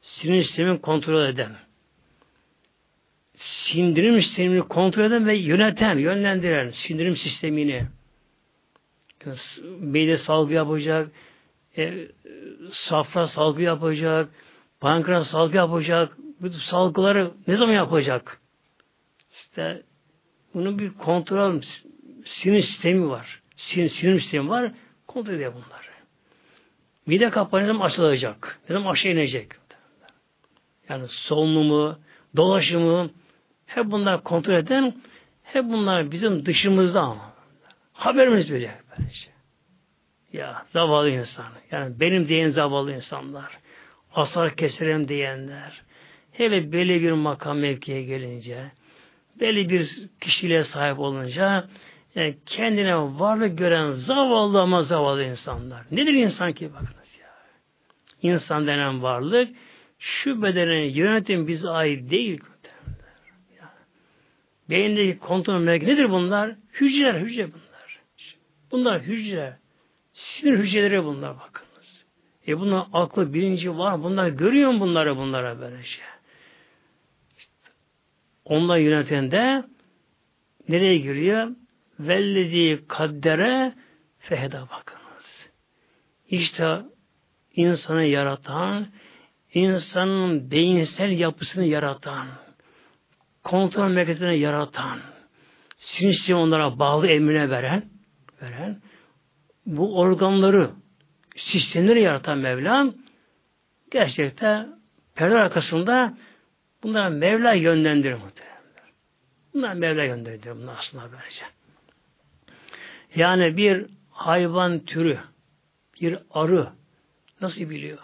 Sinir sistemin kontrol eden, sindirim sistemini kontrol eden ve yöneten, yönlendiren sindirim sistemini mide salgı yapacak, e, safra salgı yapacak, pankreas salgı yapacak, bu salgıları ne zaman yapacak? İşte bunun bir kontrol sinir sistemi var. Sinir, sinir sistemi var. Kontrol ediyor bunları. Mide kapağı ne zaman açılacak? Ne zaman aşağı inecek? Yani solunumu, dolaşımı, hep bunlar kontrol eden, hep bunlar bizim dışımızda ama. Haberimiz bile. Bence. Ya zavallı insan. Yani benim diyen zavallı insanlar. Asar keserim diyenler. Hele belli bir makam mevkiye gelince, belli bir kişiliğe sahip olunca, yani kendine varlık gören zavallı ama zavallı insanlar. Nedir insan ki bakınız ya? İnsan denen varlık şu bedenin yönetim bize ait değil. Beyindeki kontrol merkezi nedir bunlar? Hücreler, hücre bunlar. Bunlar hücre. Sinir hücreleri bunlar bakınız. E bunlar aklı, bilinci var. Bunlar görüyor mu bunları bunlara böyle şey? İşte, onlar yöneten de nereye giriyor? Vellezi kaddere feheda bakınız. İşte insanı yaratan, insanın beyinsel yapısını yaratan, kontrol merkezini yaratan, sinir onlara bağlı emrine veren, veren, bu organları, sistemleri yaratan Mevlam, gerçekten perde arkasında bunlar Mevla yönlendiriyor muhtemelen. Bunlar Mevla yönlendiriyor bunlar aslında böylece. Yani bir hayvan türü, bir arı nasıl biliyor?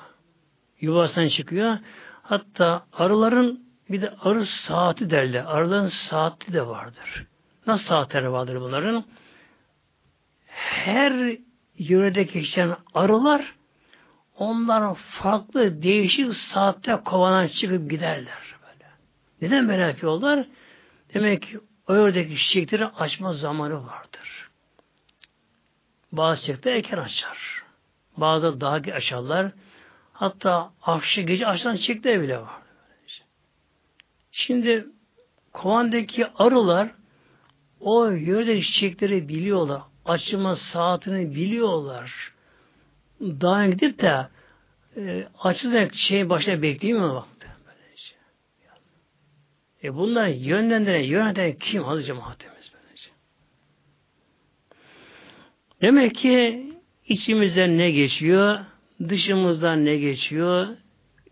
Yuvasından çıkıyor. Hatta arıların bir de arı saati derler. Arıların saati de vardır. Nasıl saatleri vardır bunların? Her yörede geçen arılar onlar farklı değişik saatte kovandan çıkıp giderler. Böyle. Neden böyle yapıyorlar? Demek ki o yöredeki çiçekleri açma zamanı vardır. Bazı çiçekler erken açar. Bazı daha açarlar. Hatta akşam gece açan çiçekler bile var. Şimdi kovandaki arılar o yörede çiçekleri biliyorlar. Açılma saatini biliyorlar. Daha gidip de e, açılacak şey başta bekleyemiyor baktı. Böylece. E bunları yönlendiren, yöneten kim? Aziz cemaatimiz böylece. Demek ki içimizden ne geçiyor, dışımızdan ne geçiyor,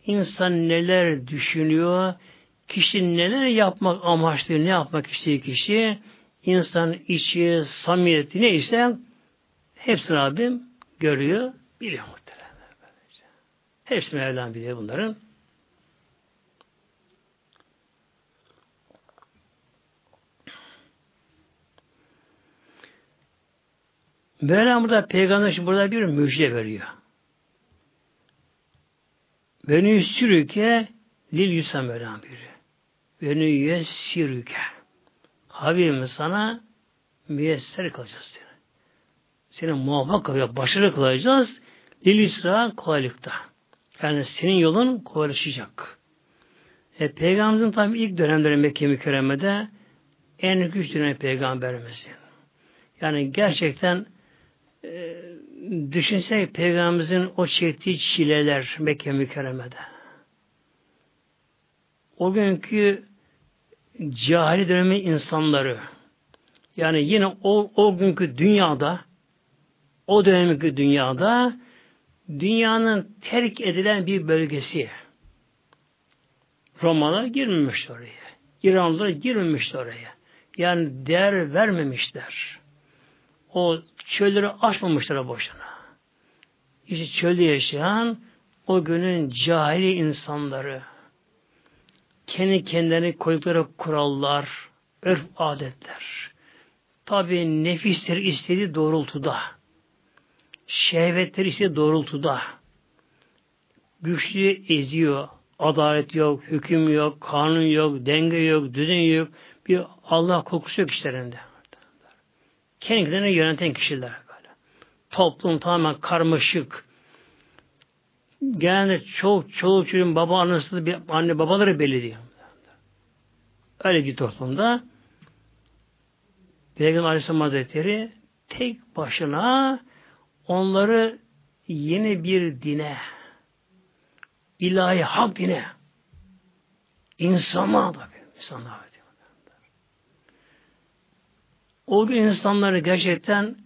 insan neler düşünüyor, kişi neler yapmak amaçlıyor, ne yapmak istiyor kişi, insan içi, samimiyeti neyse hepsini Rabbim görüyor, biliyor muhtemelen. Hepsini Mevlam biliyor bunların. Mevlam burada peygamber burada bir müjde veriyor. Ve sürüke lil yusam Mevlam buyuruyor. Ve nüyessirüke. Habibim sana müyesser kılacağız seni. Seni muvaffak kılacağız, başarılı kılacağız. Lil yusra kolaylıkta. Yani senin yolun kolaylaşacak. E, Peygamberimizin tabi ilk dönemleri Mekke mükerremede en güç dönem peygamberimizin. Yani gerçekten e, düşünsek peygamberimizin o çektiği çileler Mekke mükerremede. O günkü cahili dönemi insanları yani yine o, o günkü dünyada o dönemki dünyada dünyanın terk edilen bir bölgesi. Romalar girmemiş oraya. İranlılar girmemiş oraya. Yani değer vermemişler. O çölleri açmamışlar boşuna. İşte çölde yaşayan o günün cahili insanları kendi kendilerini koydukları kurallar, örf adetler. Tabi nefisler istediği doğrultuda, şehvetler istediği doğrultuda, güçlü eziyor, adalet yok, hüküm yok, kanun yok, denge yok, düzen yok, bir Allah kokusu yok işlerinde. Kendilerini yöneten kişiler böyle. Toplum tamamen karmaşık. Genelde çok çoluk çocuğun baba annesi bir anne babaları belli değil. Öyle bir toplumda Peygamber Aleyhisselam Hazretleri tek başına onları yeni bir dine ilahi hak dine insana tabi insanlar o gün insanları gerçekten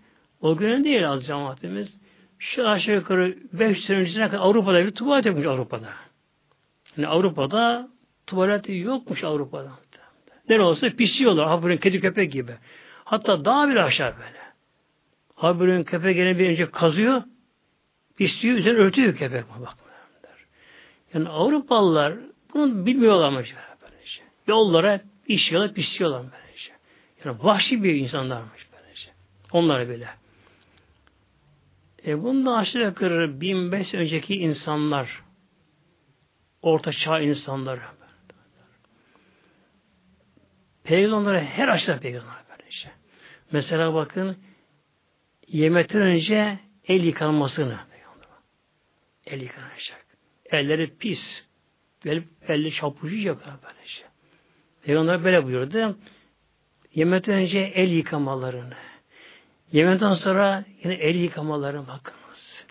o gün değil az cemaatimiz şu aşağı yukarı 5 sene öncesine kadar Avrupa'da bir tuvalet yokmuş Avrupa'da. Yani Avrupa'da tuvaleti yokmuş Avrupa'da. Ne olsa pisliyorlar. Haberin kedi köpek gibi. Hatta daha bir aşağı böyle. Haberin köpek gene bir önce kazıyor. Pisliyor. Üzerine örtüyor köpek. Bak. Yani Avrupalılar bunu bilmiyorlarmış. Böylece. Yollara işiyorlar, pisliyorlar böylece. Yani vahşi bir insanlarmış böylece. Onlar bile. E bunda aşağı yukarı 1500 önceki insanlar orta çağ insanları Peygamberlere her açıdan peygamber böylece. Mesela bakın yemekten önce el yıkanmasını el yıkanacak. Elleri pis. El, elli çapuşacak böylece. Peygamber böyle buyurdu. Yemekten önce el yıkamalarını. Yemekten sonra yine el yıkamalarını bakınız.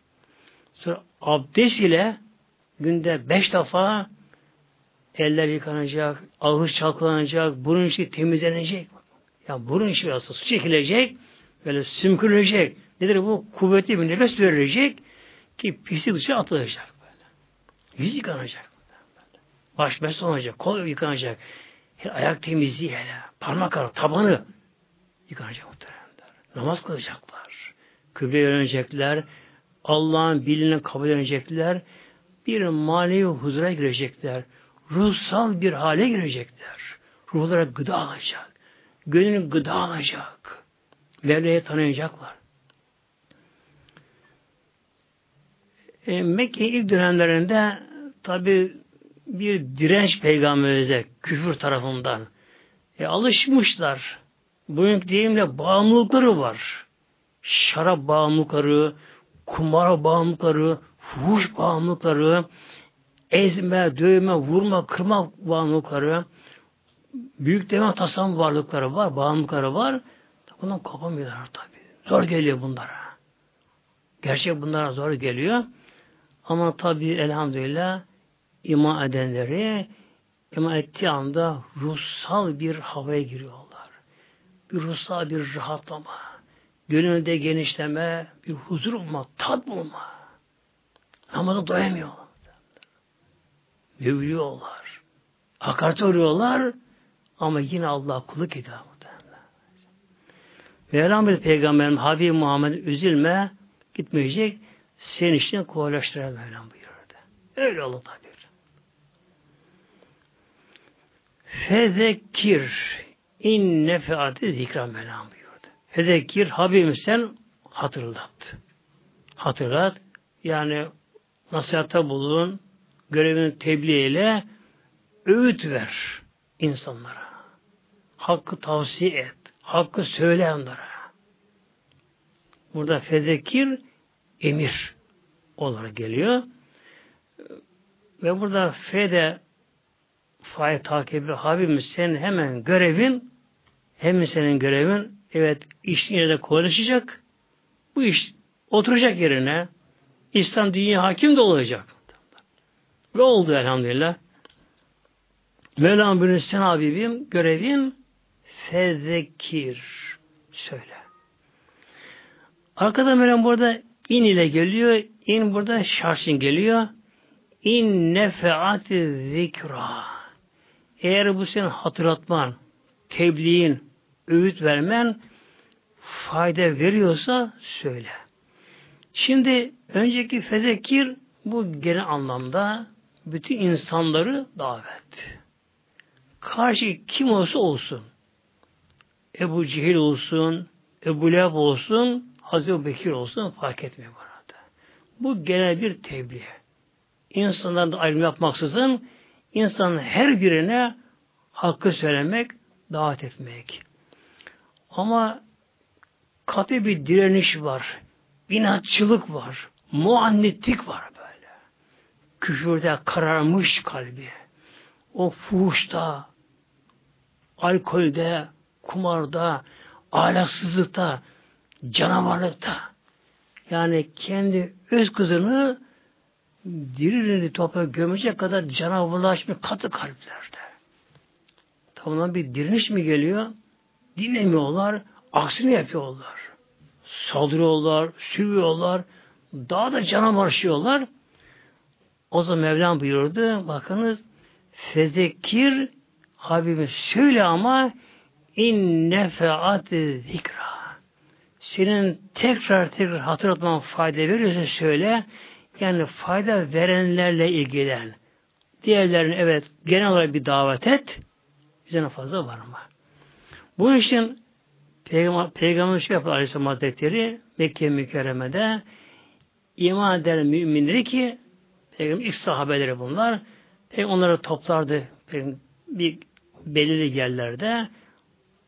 Sonra abdest ile günde beş defa eller yıkanacak, ağız çalkalanacak, burun içi temizlenecek. Ya burun içi biraz su çekilecek, böyle sümkürülecek. Nedir bu? Kuvvetli bir nefes verilecek ki pislik dışı atılacak. Böyle. Yüz yıkanacak. Baş mesle olacak, kol yıkanacak. Ayak temizliği hele, parmak arası, tabanı yıkanacak. Namaz kılacaklar. Kıbleye yönelecekler. Allah'ın bilini kabul edecekler. Bir manevi huzura girecekler. Ruhsal bir hale girecekler. Ruhlara gıda alacak. Gönlünü gıda alacak. Mevla'yı tanıyacaklar. E, Mekke ilk dönemlerinde tabi bir direnç peygamberimize küfür tarafından e, alışmışlar. Bugünkü deyimle bağımlılıkları var. Şarap bağımlılıkları, kumar bağımlılıkları, fuhuş bağımlılıkları, ezme, dövme, vurma, kırma bağımlılıkları, büyük deme tasam varlıkları var, bağımlılıkları var. Bundan kopamıyorlar tabi. Zor geliyor bunlara. Gerçek bunlara zor geliyor. Ama tabi elhamdülillah iman edenleri iman ettiği anda ruhsal bir havaya giriyorlar. Bir ruhsal bir rahatlama, gönülde genişleme, bir huzur bulma, tat bulma. Namaza doyamıyorlar. Dövülüyorlar. Hakaret uğruyorlar ama yine Allah kulluk ediyor. Mevlam Peygamberim Habib Muhammed üzülme gitmeyecek senin işini kolaylaştıran Mevlam buyurdu. Öyle olur tabi. Fezekir in nefaati zikran Mevlam buyurdu. Fezekir Habibim sen hatırlat. Hatırlat. Yani nasihatta bulun, görevini tebliğ ile öğüt ver insanlara. Hakkı tavsiye et. Hakkı söyle onlara. Burada fezekir emir olarak geliyor. Ve burada fede fay takibi Habibim senin hemen görevin hem senin görevin evet iş yerde kolaylaşacak. Bu iş oturacak yerine İslam dünya hakim de olacak. Ve oldu elhamdülillah. Mevlam buyuruyor sen Habibim görevin fezekir söyle. Arkada Mevlam burada in ile geliyor. in burada şarşın geliyor. İn nefeati zikra. Eğer bu senin hatırlatman, tebliğin, öğüt vermen fayda veriyorsa söyle. Şimdi önceki fezekir bu genel anlamda bütün insanları davet. Karşı kim olsa olsun. Ebu Cehil olsun, Ebu Leheb olsun, Hazreti Bekir olsun fark etmiyor burada. Bu genel bir tebliğ. İnsanlardan da ayrım yapmaksızın insanın her birine hakkı söylemek, davet etmek. Ama katı bir direniş var. inatçılık var. Muannetlik var böyle. Küfürde kararmış kalbi. O fuhuşta, alkolde, kumarda, ahlaksızlıkta, canavarlıkta. Yani kendi öz kızını diririni toprağa gömecek kadar canavarlaşmış katı kalplerde. Tamam bir direniş mi geliyor? Dinlemiyorlar, aksini yapıyorlar. Saldırıyorlar, sürüyorlar, daha da canavarlaşıyorlar. O zaman Mevlam buyurdu, bakınız, fezekir Habibim söyle ama in nefeati zikra. Senin tekrar tekrar hatırlatman fayda veriyorsa söyle. Yani fayda verenlerle ilgilen. Diğerlerini evet genel olarak bir davet et. Üzerine fazla var mı? Bu için Peygamber, Peygamber şey yapar Aleyhisselam Hazretleri Mekke mükerremede iman eden müminleri ki Peygamber ilk sahabeleri bunlar. Peygamber onları toplardı bir belirli yerlerde.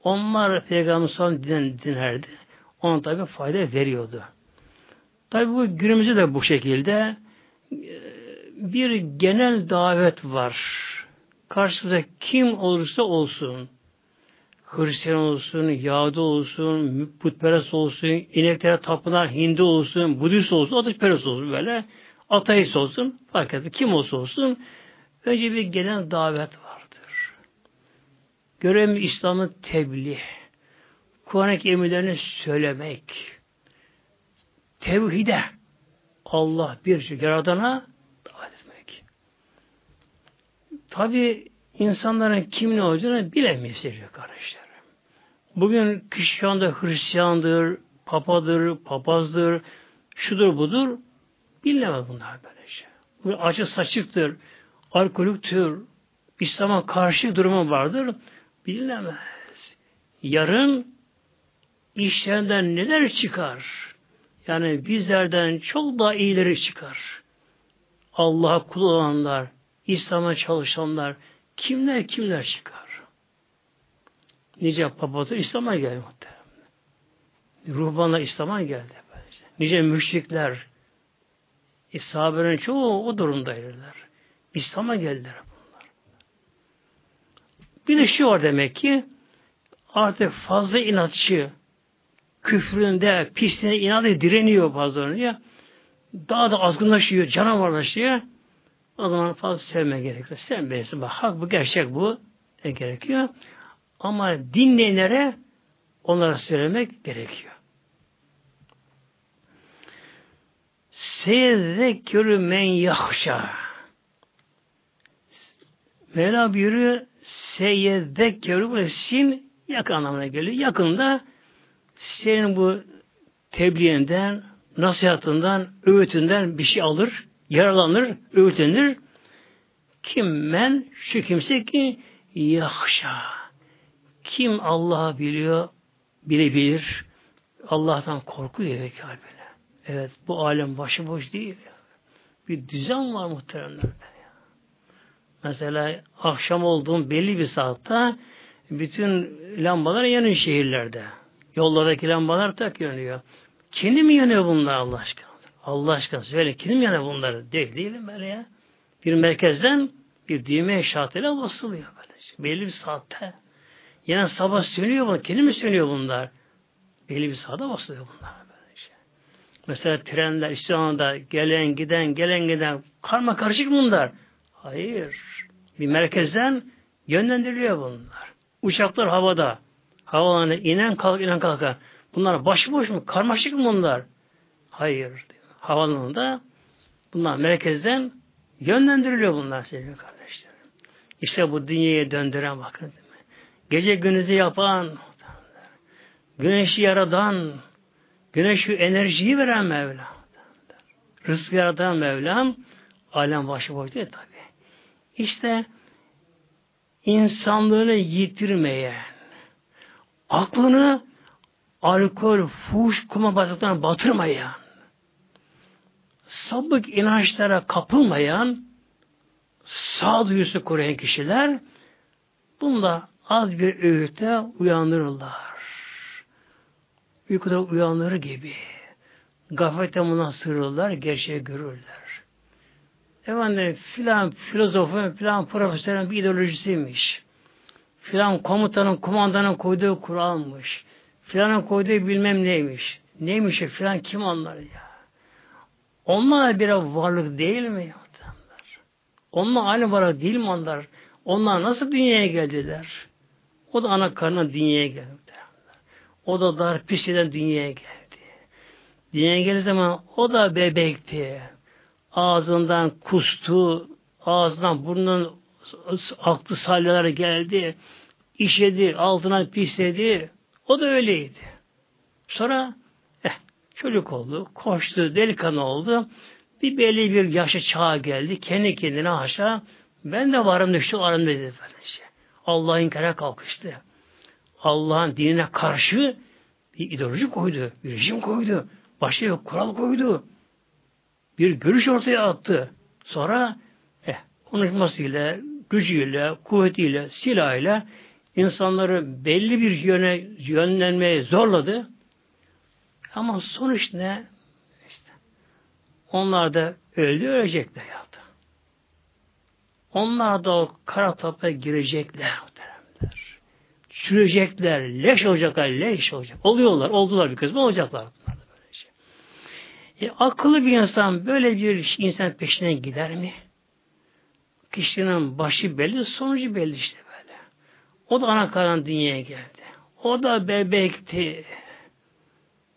Onlar Peygamber son din, dinlerdi. Ona tabi fayda veriyordu. Tabi bu günümüzde de bu şekilde bir genel davet var. Karşısında kim olursa olsun, Hristiyan olsun, Yahudi olsun, putperest olsun, ineklere tapınan Hindu olsun, Budist olsun, ateşperest olsun böyle, ateist olsun, fark etmez. Kim olsa olsun, önce bir genel davet vardır. Görevim İslam'ın tebliğ, Kur'an-ı emirlerini söylemek, tevhide, Allah bir şey yaradana davet etmek. Tabi insanların kim ne olacağını bilemeyiz kardeşlerim. Bugün kişi şu anda Hristiyandır, papadır, papazdır, şudur budur, bilemez bunlar böyle şey. Bu acı saçıktır, alkolüktür, İslam'a karşı durumu vardır, bilinemez. Yarın işlerinden neler çıkar? Yani bizlerden çok daha iyileri çıkar. Allah'a kul olanlar, İslam'a çalışanlar, kimler kimler çıkar? Nice papazlar İslam'a geldi. Ruhbanlar İslam'a geldi. Nice müşrikler, sahabelerin çoğu o durumdaydılar. İslam'a geldiler bunlar. Bir de şu var demek ki artık fazla inatçı, küfründe, pisliğine inadı direniyor bazılarını ya. Daha da azgınlaşıyor, canavarlaşıyor. o zaman fazla sevme gerekiyor. Sevmeyesi bak. Hak bu, gerçek bu. E, gerekiyor. Ama dinleyenlere onlara söylemek gerekiyor. Seyzekkürü men yahşa. Mevla buyuruyor seyyezzekkerü bu sin yakın anlamına geliyor. Yakında senin bu tebliğinden, nasihatından, öğütünden bir şey alır, yaralanır, öğütlenir. Kim men? Şu kimse ki yahşa. Kim Allah'ı biliyor, bilebilir. Allah'tan korku gelir kalbine. Evet, bu alem başıboş değil. Bir düzen var muhteremler. Mesela akşam olduğum belli bir saatte bütün lambalar yanıyor şehirlerde. Yollardaki lambalar tak yanıyor. Kendi mi yanıyor bunlar Allah aşkına? Allah aşkına söyle kim yanıyor bunlar? Değil değilim böyle ya. Bir merkezden bir düğme şartıyla basılıyor böylece. Belli bir saatte. Yani sabah sönüyor bunlar. Kendi mi sönüyor bunlar? Belli bir saatte basılıyor bunlar. Böylece. Mesela trenler işte anda gelen giden gelen giden karma karışık bunlar. Hayır. Bir merkezden yönlendiriliyor bunlar. Uçaklar havada. Havalarına inen kalk inen kalkar. Bunlar başıboş mu? Karmaşık mı bunlar? Hayır. Havalanında bunlar merkezden yönlendiriliyor bunlar sevgili kardeşlerim. İşte bu dünyaya döndüren bakın. Gece gündüzü yapan, güneşi yaradan, güneşi enerjiyi veren Mevla. Rızkı yaratan Mevlam, alem başıboş değil tabi. İşte insanlığını yitirmeyen, aklını alkol, fuş, kuma batıklarına batırmayan, sabık inançlara kapılmayan, sağduyusu koruyan kişiler, bunlar az bir öğütte uyanırlar. Uykuda uyanır gibi. Gaflete buna sığırırlar, gerçeği görürler. Efendim filan filozofun, filan profesörün bir ideolojisiymiş. Filan komutanın, kumandanın koyduğu kuralmış. Filanın koyduğu bilmem neymiş. Neymiş ya filan kim anlar ya? Onlar bir varlık değil mi? Onlar aynı varlık değil mi onlar? Onlar nasıl dünyaya geldiler? O da ana karnına dünyaya geldi. O da dar pisiden dünyaya geldi. Dünyaya geldiği zaman o da bebekti ağzından kustu, ağzından burnunun aktı salyaları geldi, işedi, altına pisledi. O da öyleydi. Sonra eh, çocuk oldu, koştu, delikanlı oldu. Bir belli bir yaşa çağa geldi. Kendi kendine aşağı ben de varım düştü varım dedi böylece. Allah'ın inkara kalkıştı. Allah'ın dinine karşı bir ideoloji koydu, bir rejim koydu, başka bir kural koydu bir görüş ortaya attı. Sonra eh, konuşmasıyla, gücüyle, kuvvetiyle, silahıyla insanları belli bir yöne yönlenmeye zorladı. Ama sonuç ne? İşte, onlar da öldü, ölecekler yaptı. Onlar da o kara toprağa girecekler. Çürüyecekler, leş olacaklar, leş olacak. Oluyorlar, oldular bir kısmı olacaklar. E, akıllı bir insan böyle bir insan peşine gider mi? Kişinin başı belli, sonucu belli işte böyle. O da ana karan dünyaya geldi. O da bebekti.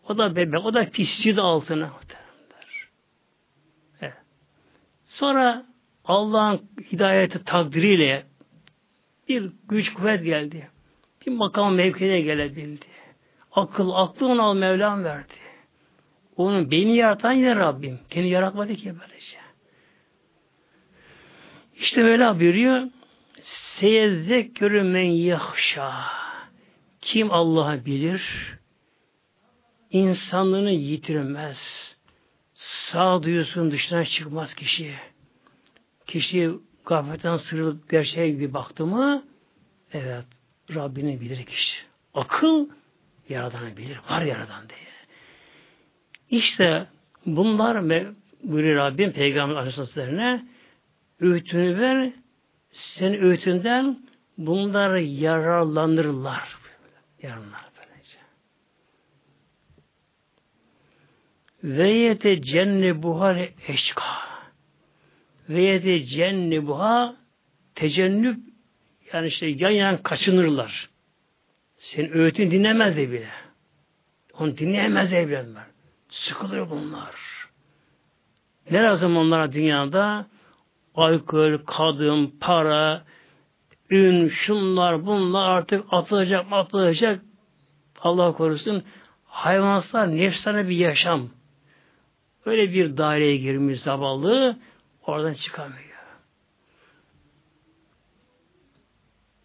O da bebek, o da pisçiydi altına. Evet. Sonra Allah'ın hidayeti takdiriyle bir güç kuvvet geldi. Bir makam mevkine gelebildi. Akıl, aklı ona Mevlam verdi. Onun beni yaratan yine Rabbim. Kendi yaratmadı ki böylece. İşte Mevla buyuruyor Seyezzekkürü men yahşa Kim Allah'ı bilir insanlığını yitirmez. Sağduyusunun dışına çıkmaz kişi. Kişi gafletten sırılıp gerçeğe gibi baktı mı evet Rabbini bilir kişi. Akıl yaradanı bilir. Var yaradan diye. İşte bunlar buyuruyor Rabbim Peygamber Aleyhisselatü'ne öğütünü ver sen öğütünden bunlar yararlanırlar. Yararlanırlar böylece. Ve yete cenne buhar eşka ve yedi cennibuha tecennüp yani işte yan yan kaçınırlar. Senin öğütünü dinlemez de bile. Onu dinleyemez de bile. Sıkılır bunlar. Ne lazım onlara dünyada? Alkol, kadın, para, ün, şunlar, bunlar artık atılacak, atılacak. Allah korusun. Hayvanslar nefsane bir yaşam. Öyle bir daireye girmiş zavallı, oradan çıkamıyor.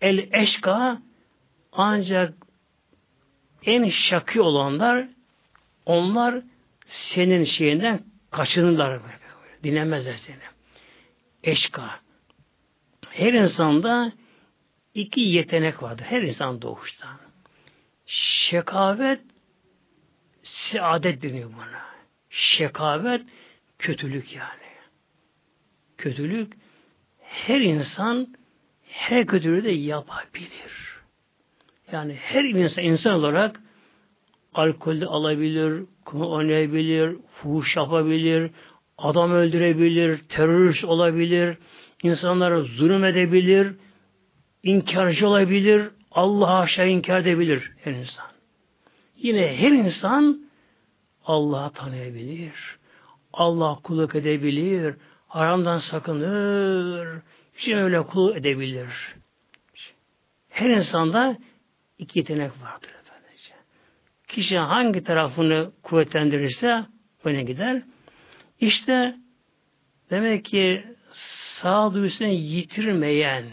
El eşka ancak en şakı olanlar onlar senin şeyinden kaçınırlar. Dinlemezler seni. Eşka. Her insanda iki yetenek vardır. Her insan doğuştan. Şekavet saadet deniyor buna. Şekavet kötülük yani. Kötülük her insan her kötülüğü de yapabilir. Yani her insan insan olarak alkolde alabilir, kumar oynayabilir, fuhuş yapabilir, adam öldürebilir, terörist olabilir, insanlara zulüm edebilir, inkarcı olabilir, Allah'a aşağı inkar edebilir her insan. Yine her insan Allah'ı tanıyabilir. Allah kulluk edebilir. Haramdan sakınır. Şimdi öyle kul edebilir. Her insanda iki yetenek vardır efendice. Kişi hangi tarafını kuvvetlendirirse öne gider. İşte demek ki sağduyusunu yitirmeyen,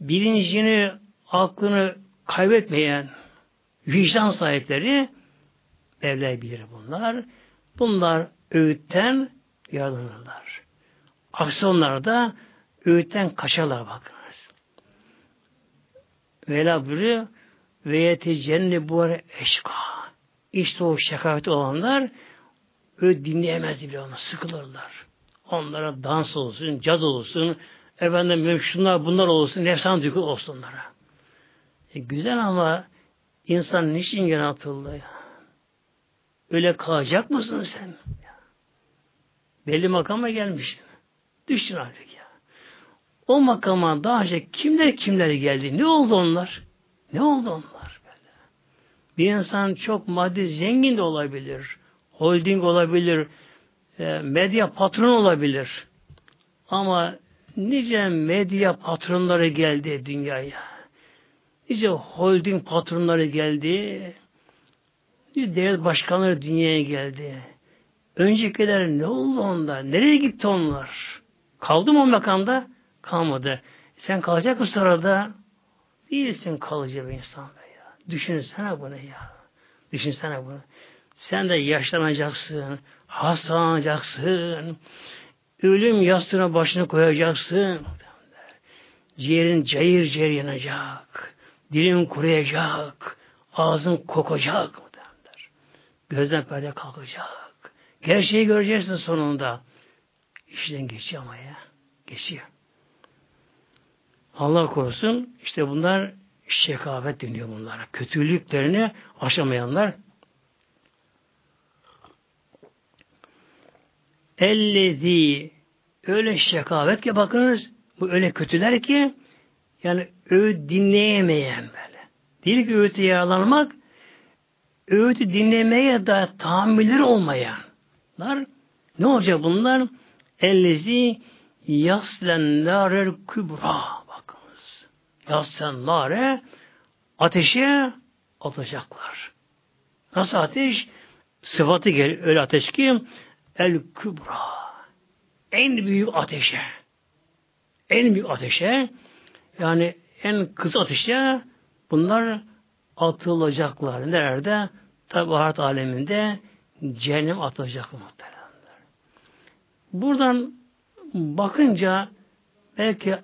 bilincini, aklını kaybetmeyen vicdan sahipleri Mevla bilir bunlar. Bunlar öğütten yararlanırlar. Aksi onlar da öğütten kaçarlar bakınız. Vela buyuruyor ve yetecenne bu ara eşka. İşte o şakaveti olanlar öyle dinleyemez bile onu. Sıkılırlar. Onlara dans olsun, caz olsun, efendim şunlar bunlar olsun, nefsan duygu olsun onlara. E, güzel ama insan niçin yaratıldı ya? Öyle kalacak mısın sen? Belli makama gelmişsin. Düştün artık ya. O makama daha önce kimler kimler geldi? Ne oldu onlar? Ne oldu onlar? Böyle? Bir insan çok maddi zengin de olabilir. Holding olabilir. E, medya patron olabilir. Ama nice medya patronları geldi dünyaya. Nice holding patronları geldi. Devlet başkanları dünyaya geldi. Öncekiler ne oldu onlar? Nereye gitti onlar? Kaldı mı o makamda? Kalmadı. Sen kalacak mı sırada? Değilsin kalıcı bir insan be ya. Düşünsene bunu ya. Düşünsene bunu. Sen de yaşlanacaksın, hastalanacaksın, ölüm yastığına başını koyacaksın. Ciğerin cayır cayır yanacak, dilin kuruyacak, ağzın kokacak. Gözden perde kalkacak. Gerçeği göreceksin sonunda. İşten geçiyor ama ya. Geçiyor. Allah korusun işte bunlar şekavet deniyor bunlara. Kötülüklerini aşamayanlar ellezi öyle şekavet ki bakınız bu öyle kötüler ki yani öğüt dinleyemeyen böyle. Değil ki öğütü yaralanmak öğütü dinlemeye da tahammülleri olmayanlar ne olacak bunlar? Ellezi yaslen kübra bakınız. Yaslen ateşe atacaklar. Nasıl ateş? Sıfatı gel öyle ateş ki el kübra en büyük ateşe en büyük ateşe yani en kısa ateşe bunlar atılacaklar. Nerede? Tabi ahiret aleminde cehennem atılacak muhtemelen. Buradan bakınca belki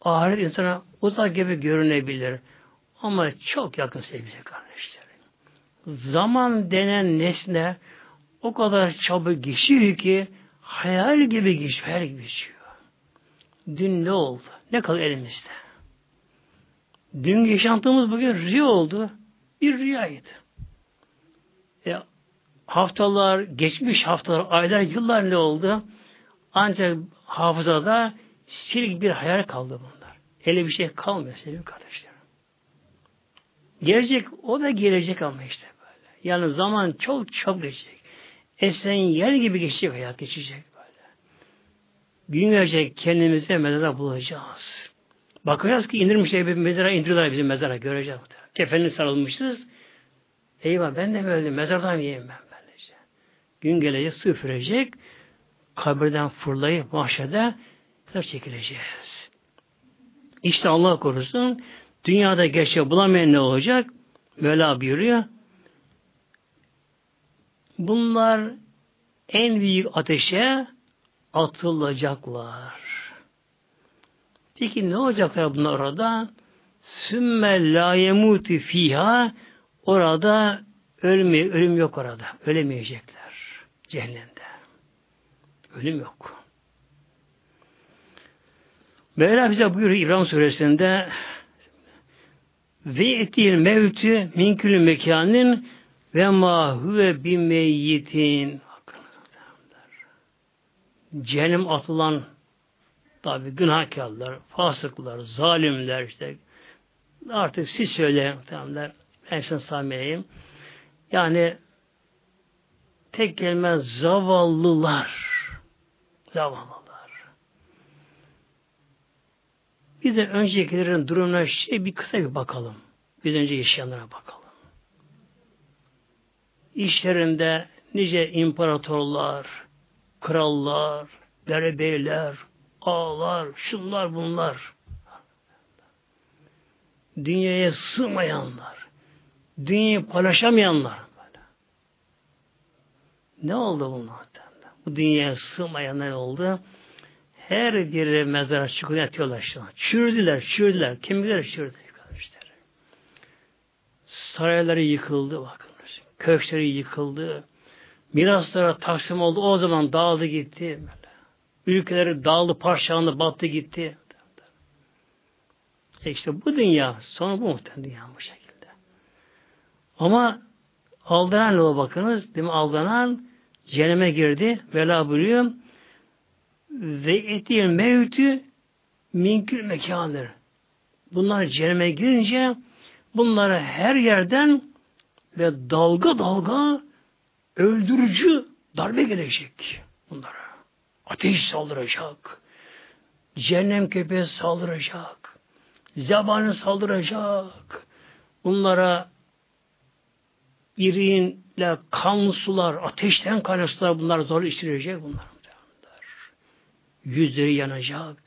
ahiret insana uzak gibi görünebilir. Ama çok yakın sevgili kardeşlerim. Zaman denen nesne o kadar çabuk geçiyor ki hayal gibi geçiyor, hayal gibi geçiyor. Dün ne oldu? Ne kalır elimizde? Dün yaşantımız bugün rüya oldu. Bir rüyaydı. E, haftalar, geçmiş haftalar, aylar, yıllar ne oldu? Ancak hafızada silik bir hayal kaldı bunlar. Öyle bir şey kalmıyor sevgili kardeşlerim. Gelecek, o da gelecek ama işte böyle. Yani zaman çok çok geçecek. Esen yer gibi geçecek hayat geçecek böyle. Gün gelecek kendimize mezara bulacağız. Bakacağız ki indirmişler bir mezara indiriyorlar bizim mezara göreceğiz. Kefenli sarılmışız. Eyvah ben de böyle mezardan yiyeyim ben. Gün gelecek su. Kabirden fırlayıp mahşede çekileceğiz. İşte Allah korusun dünyada gerçek bulamayan ne olacak? Mevla buyuruyor. Bunlar en büyük ateşe atılacaklar. Peki ne olacaklar bunlar orada? Sümme la yemuti fiha orada ölme, ölüm yok orada. Ölemeyecekler. Cehennemde. Ölüm yok. Mevla bize buyuruyor İbrahim suresinde ve etil mevtü minkülü mekanın ve ma huve bimeyyitin cehennem atılan tabi günahkarlar, fasıklar, zalimler işte artık siz söyleyin muhtemelenler ben size samimiyim. Yani tek kelime zavallılar zavallılar. Bir de öncekilerin durumuna şey bir kısa bir bakalım. Biz önce yaşayanlara bakalım. İşlerinde nice imparatorlar, krallar, derebeyler, ağlar, şunlar bunlar. Dünyaya sığmayanlar, dünyayı paylaşamayanlar. Ne oldu bunlar? Bu dünyaya sığmayanlar oldu? Her biri mezara çıkıyor yatıyorlar işte. Çürüdüler, çürüdüler. Kemikler çürüdü. Sarayları yıkıldı bakın. Köşkleri yıkıldı. Miraslara taksim oldu. O zaman dağıldı gitti. Böyle. Ülkeleri dağıldı, parçalandı, battı gitti. E işte bu dünya, sonra bu muhtemelen dünya bu şekilde. Ama aldanan yola bakınız, değil mi? Aldanan cehenneme girdi. Vela buyuruyor ve etiyel mevtü minkül mekandır. Bunlar cehenneme girince bunlara her yerden ve dalga dalga öldürücü darbe gelecek bunlara. Ateş saldıracak. Cehennem köpeği saldıracak. Zabanı saldıracak. Bunlara iriğinle kanlı sular, ateşten kaynağı sular bunlar zor içirecek bunlar yüzleri yanacak,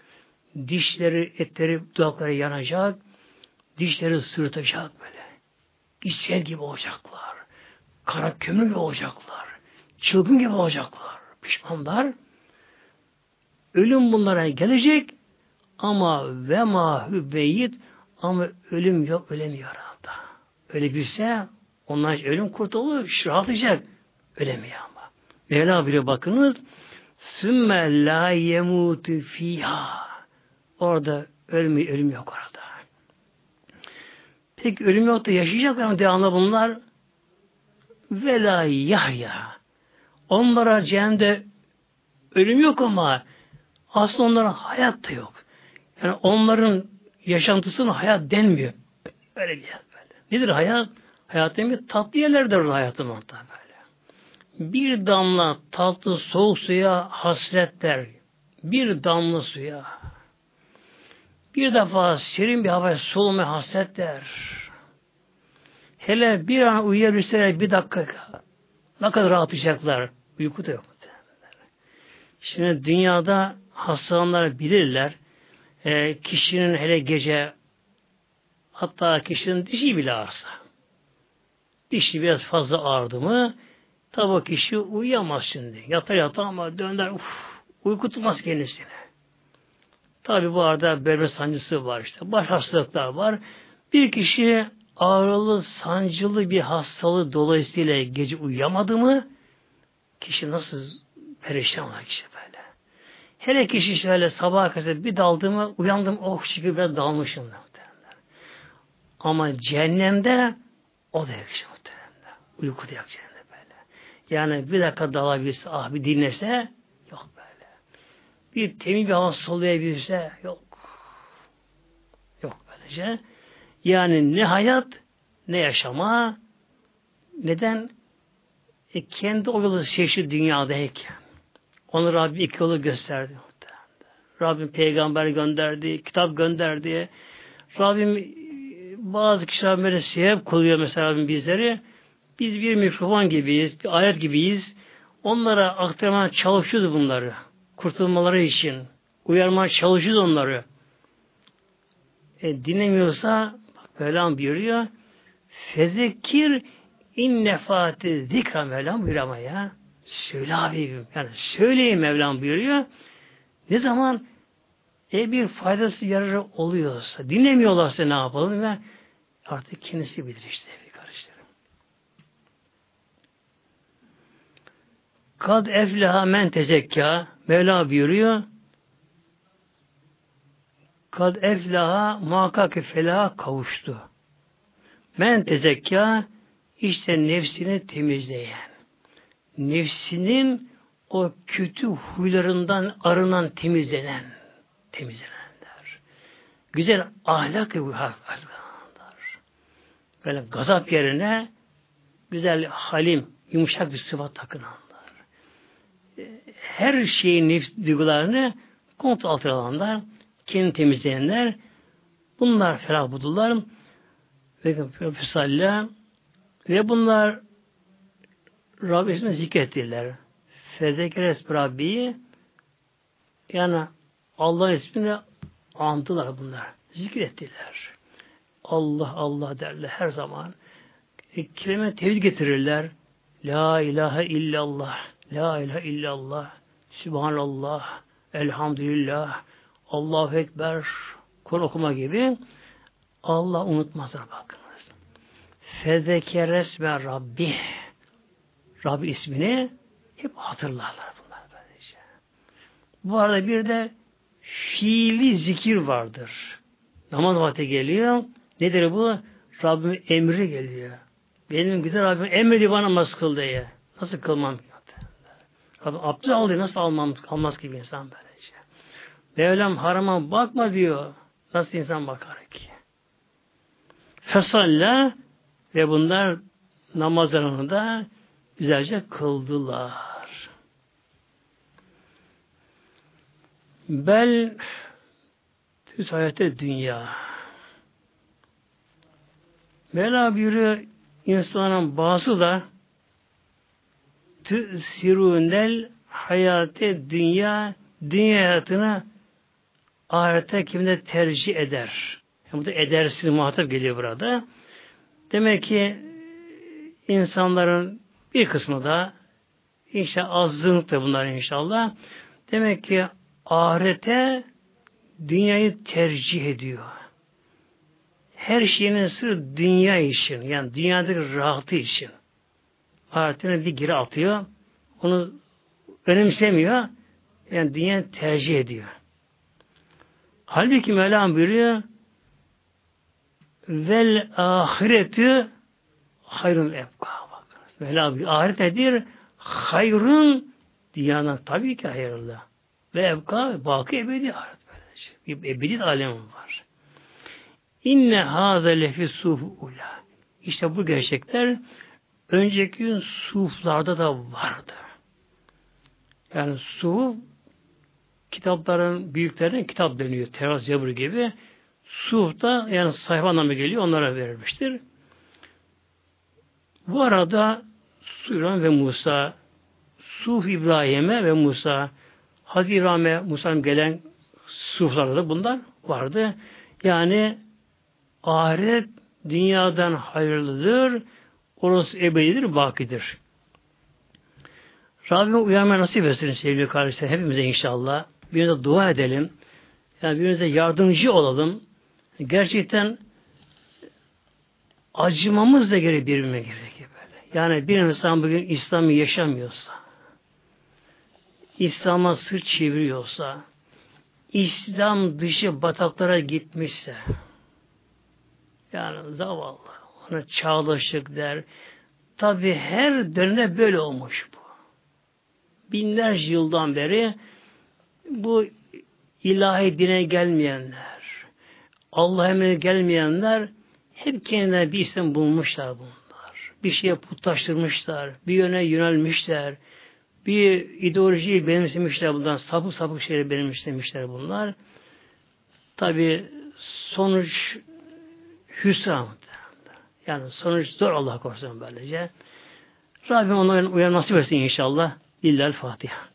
dişleri, etleri, dudakları yanacak, dişleri sırıtacak böyle. İskel gibi olacaklar. Kara kömür gibi olacaklar. Çılgın gibi olacaklar. Pişmanlar. Ölüm bunlara gelecek ama ve ma hübbeyit ama ölüm yok, ölemiyor arada. Öyle bilse onlar ölüm kurtulur, rahatlayacak. Ölemiyor ama. Mevla bile bakınız Sümme la yemutu fiha. Orada ölüm, ölüm yok orada. Peki ölüm yok da yaşayacaklar mı devamlı bunlar? Ve la yahya. Onlara cehennemde ölüm yok ama aslında onların hayat da yok. Yani onların yaşantısına hayat denmiyor. Öyle bir hayat böyle. Nedir hayat? Hayat demek tatlı yerlerdir hayatın orta böyle bir damla tatlı soğuk suya hasretler. Bir damla suya. Bir defa serin bir havaya solumaya hasretler. Hele bir an uyuyabilseler bir dakika ne kadar rahatlayacaklar. Uyku da yok. Şimdi dünyada hastalanlar bilirler. E, kişinin hele gece hatta kişinin dişi bile ağrısa. Dişi biraz fazla ağrıdı mı Tabi kişi uyuyamaz şimdi. Yatar yatar ama döner uf, uyku tutmaz kendisine. Tabi bu arada berber sancısı var işte. Baş hastalıklar var. Bir kişi ağrılı, sancılı bir hastalığı dolayısıyla gece uyuyamadı mı kişi nasıl perişan olur kişi böyle. Hele kişi şöyle sabah kadar bir daldı mı uyandım oh şükür biraz dalmışım. Ama cehennemde o da muhtemelen. Uyku da yok cehennemde. Yani bir dakika dalabilse, ah bir dinlese yok böyle. bir temiz bir hava soluyabilse yok. Yok böylece. Yani ne hayat ne yaşama neden? E kendi o yolu seçti dünyadayken. Onu Rabbim iki yolu gösterdi. Rabbim peygamber gönderdi, kitap gönderdi. Rabbim e, bazı kişiler böyle sebep koyuyor mesela Rabbim bizleri. Biz bir mikrofon gibiyiz, bir ayet gibiyiz. Onlara aktarmaya çalışıyoruz bunları. Kurtulmaları için. Uyarmaya çalışıyoruz onları. E, dinlemiyorsa bak Mevlam buyuruyor Fezekir in nefati zikra Mevlam buyuruyor ama ya. Söyle abi. Yani söyleyin Mevlam buyuruyor. Ne zaman e bir faydası yararı oluyorsa, dinlemiyorlarsa ne yapalım ve artık kendisi bilir işte bir kardeşlerim. Kad eflaha men tezekka Mevla buyuruyor. Kad eflaha muhakkak felaha kavuştu. Men tezekka işte nefsini temizleyen. Nefsinin o kötü huylarından arınan, temizlenen, temizlenenler. Güzel ahlak ahlaklar. Böyle gazap yerine güzel halim, yumuşak bir sıfat takınanlar. Her şeyin nefs duygularını kontrol altına alanlar, kendi temizleyenler, bunlar ferah budurlar. Ve ve bunlar Rabbi ismini zikrettiler. Fezekres Rabbi'yi yani Allah ismini andılar bunlar. Zikrettiler. Allah Allah derler her zaman. E, kelime tevhid getirirler. La ilahe illallah. La ilahe illallah. Subhanallah. Elhamdülillah. Allahu Ekber. Kur okuma gibi. Allah unutmazlar bakınız. Fezekeres ve Rabbi. Rabbi ismini hep hatırlarlar bunlar böylece. Bu arada bir de fiili zikir vardır. Namaz vakti geliyor. Nedir bu? Rabbim emri geliyor. Benim güzel Rabbim emredi bana namaz kıl diye. Nasıl kılmam ki? Rabbim abdest al diyor. Nasıl almam, almaz gibi insan böylece. Mevlam harama bakma diyor. Nasıl insan bakar ki? Fesalle ve bunlar namazlarını da güzelce kıldılar. Bel tüsayete dünya. Mevla buyuruyor insanların bazı da tüsirunel hayate dünya dünya hayatına ahirete kimde tercih eder. Yani bu da edersiz muhatap geliyor burada. Demek ki insanların bir kısmı da inşallah azınlık da bunlar inşallah. Demek ki ahirete dünyayı tercih ediyor. Her şeyin sırrı dünya için. Yani dünyadaki rahatı için. Ahiretine bir geri atıyor. Onu önemsemiyor. Yani dünya tercih ediyor. Halbuki Mevlam buyuruyor vel ahiretü hayrun ebka. Mevla bir ahiret nedir? Hayrun dünyadan tabii ki hayırlı. Ve ebka baki ebedi ahiret böylece. Ebedi alem var. İnne haze lefi ula. İşte bu gerçekler önceki gün suflarda da vardı. Yani suf kitapların büyüklerine kitap deniyor. Teras Zebur gibi. Suf da yani sayfa anlamı geliyor. Onlara verilmiştir. Bu arada Suyran ve Musa, Suf İbrahim'e ve Musa, Hazreti İbrahim'e Musa'nın gelen suflarda da bunlar vardı. Yani ahiret dünyadan hayırlıdır, orası ebedidir, bakidir. Rabbime uyanmaya nasip etsin sevgili kardeşler, hepimize inşallah. Birbirimize dua edelim. Yani birbirimize yardımcı olalım. Gerçekten acımamız da gerekiyor birbirine gerekiyor böyle. Yani bir insan bugün İslam'ı yaşamıyorsa, İslam'a sırt çeviriyorsa, İslam dışı bataklara gitmişse, yani zavallı, ona çağdaşlık der. Tabi her dönemde böyle olmuş bu. Binlerce yıldan beri bu ilahi dine gelmeyenler, Allah emrine gelmeyenler hep kendilerine bir isim bulmuşlar bunlar. Bir şeye putlaştırmışlar, bir yöne yönelmişler, bir ideolojiyi benimsemişler bundan, sapık sapık şeyleri benimsemişler bunlar. Tabi sonuç hüsran. Yani sonuç zor Allah korusun böylece. Rabbim onların uyan nasip etsin inşallah. Lillahi Fatiha.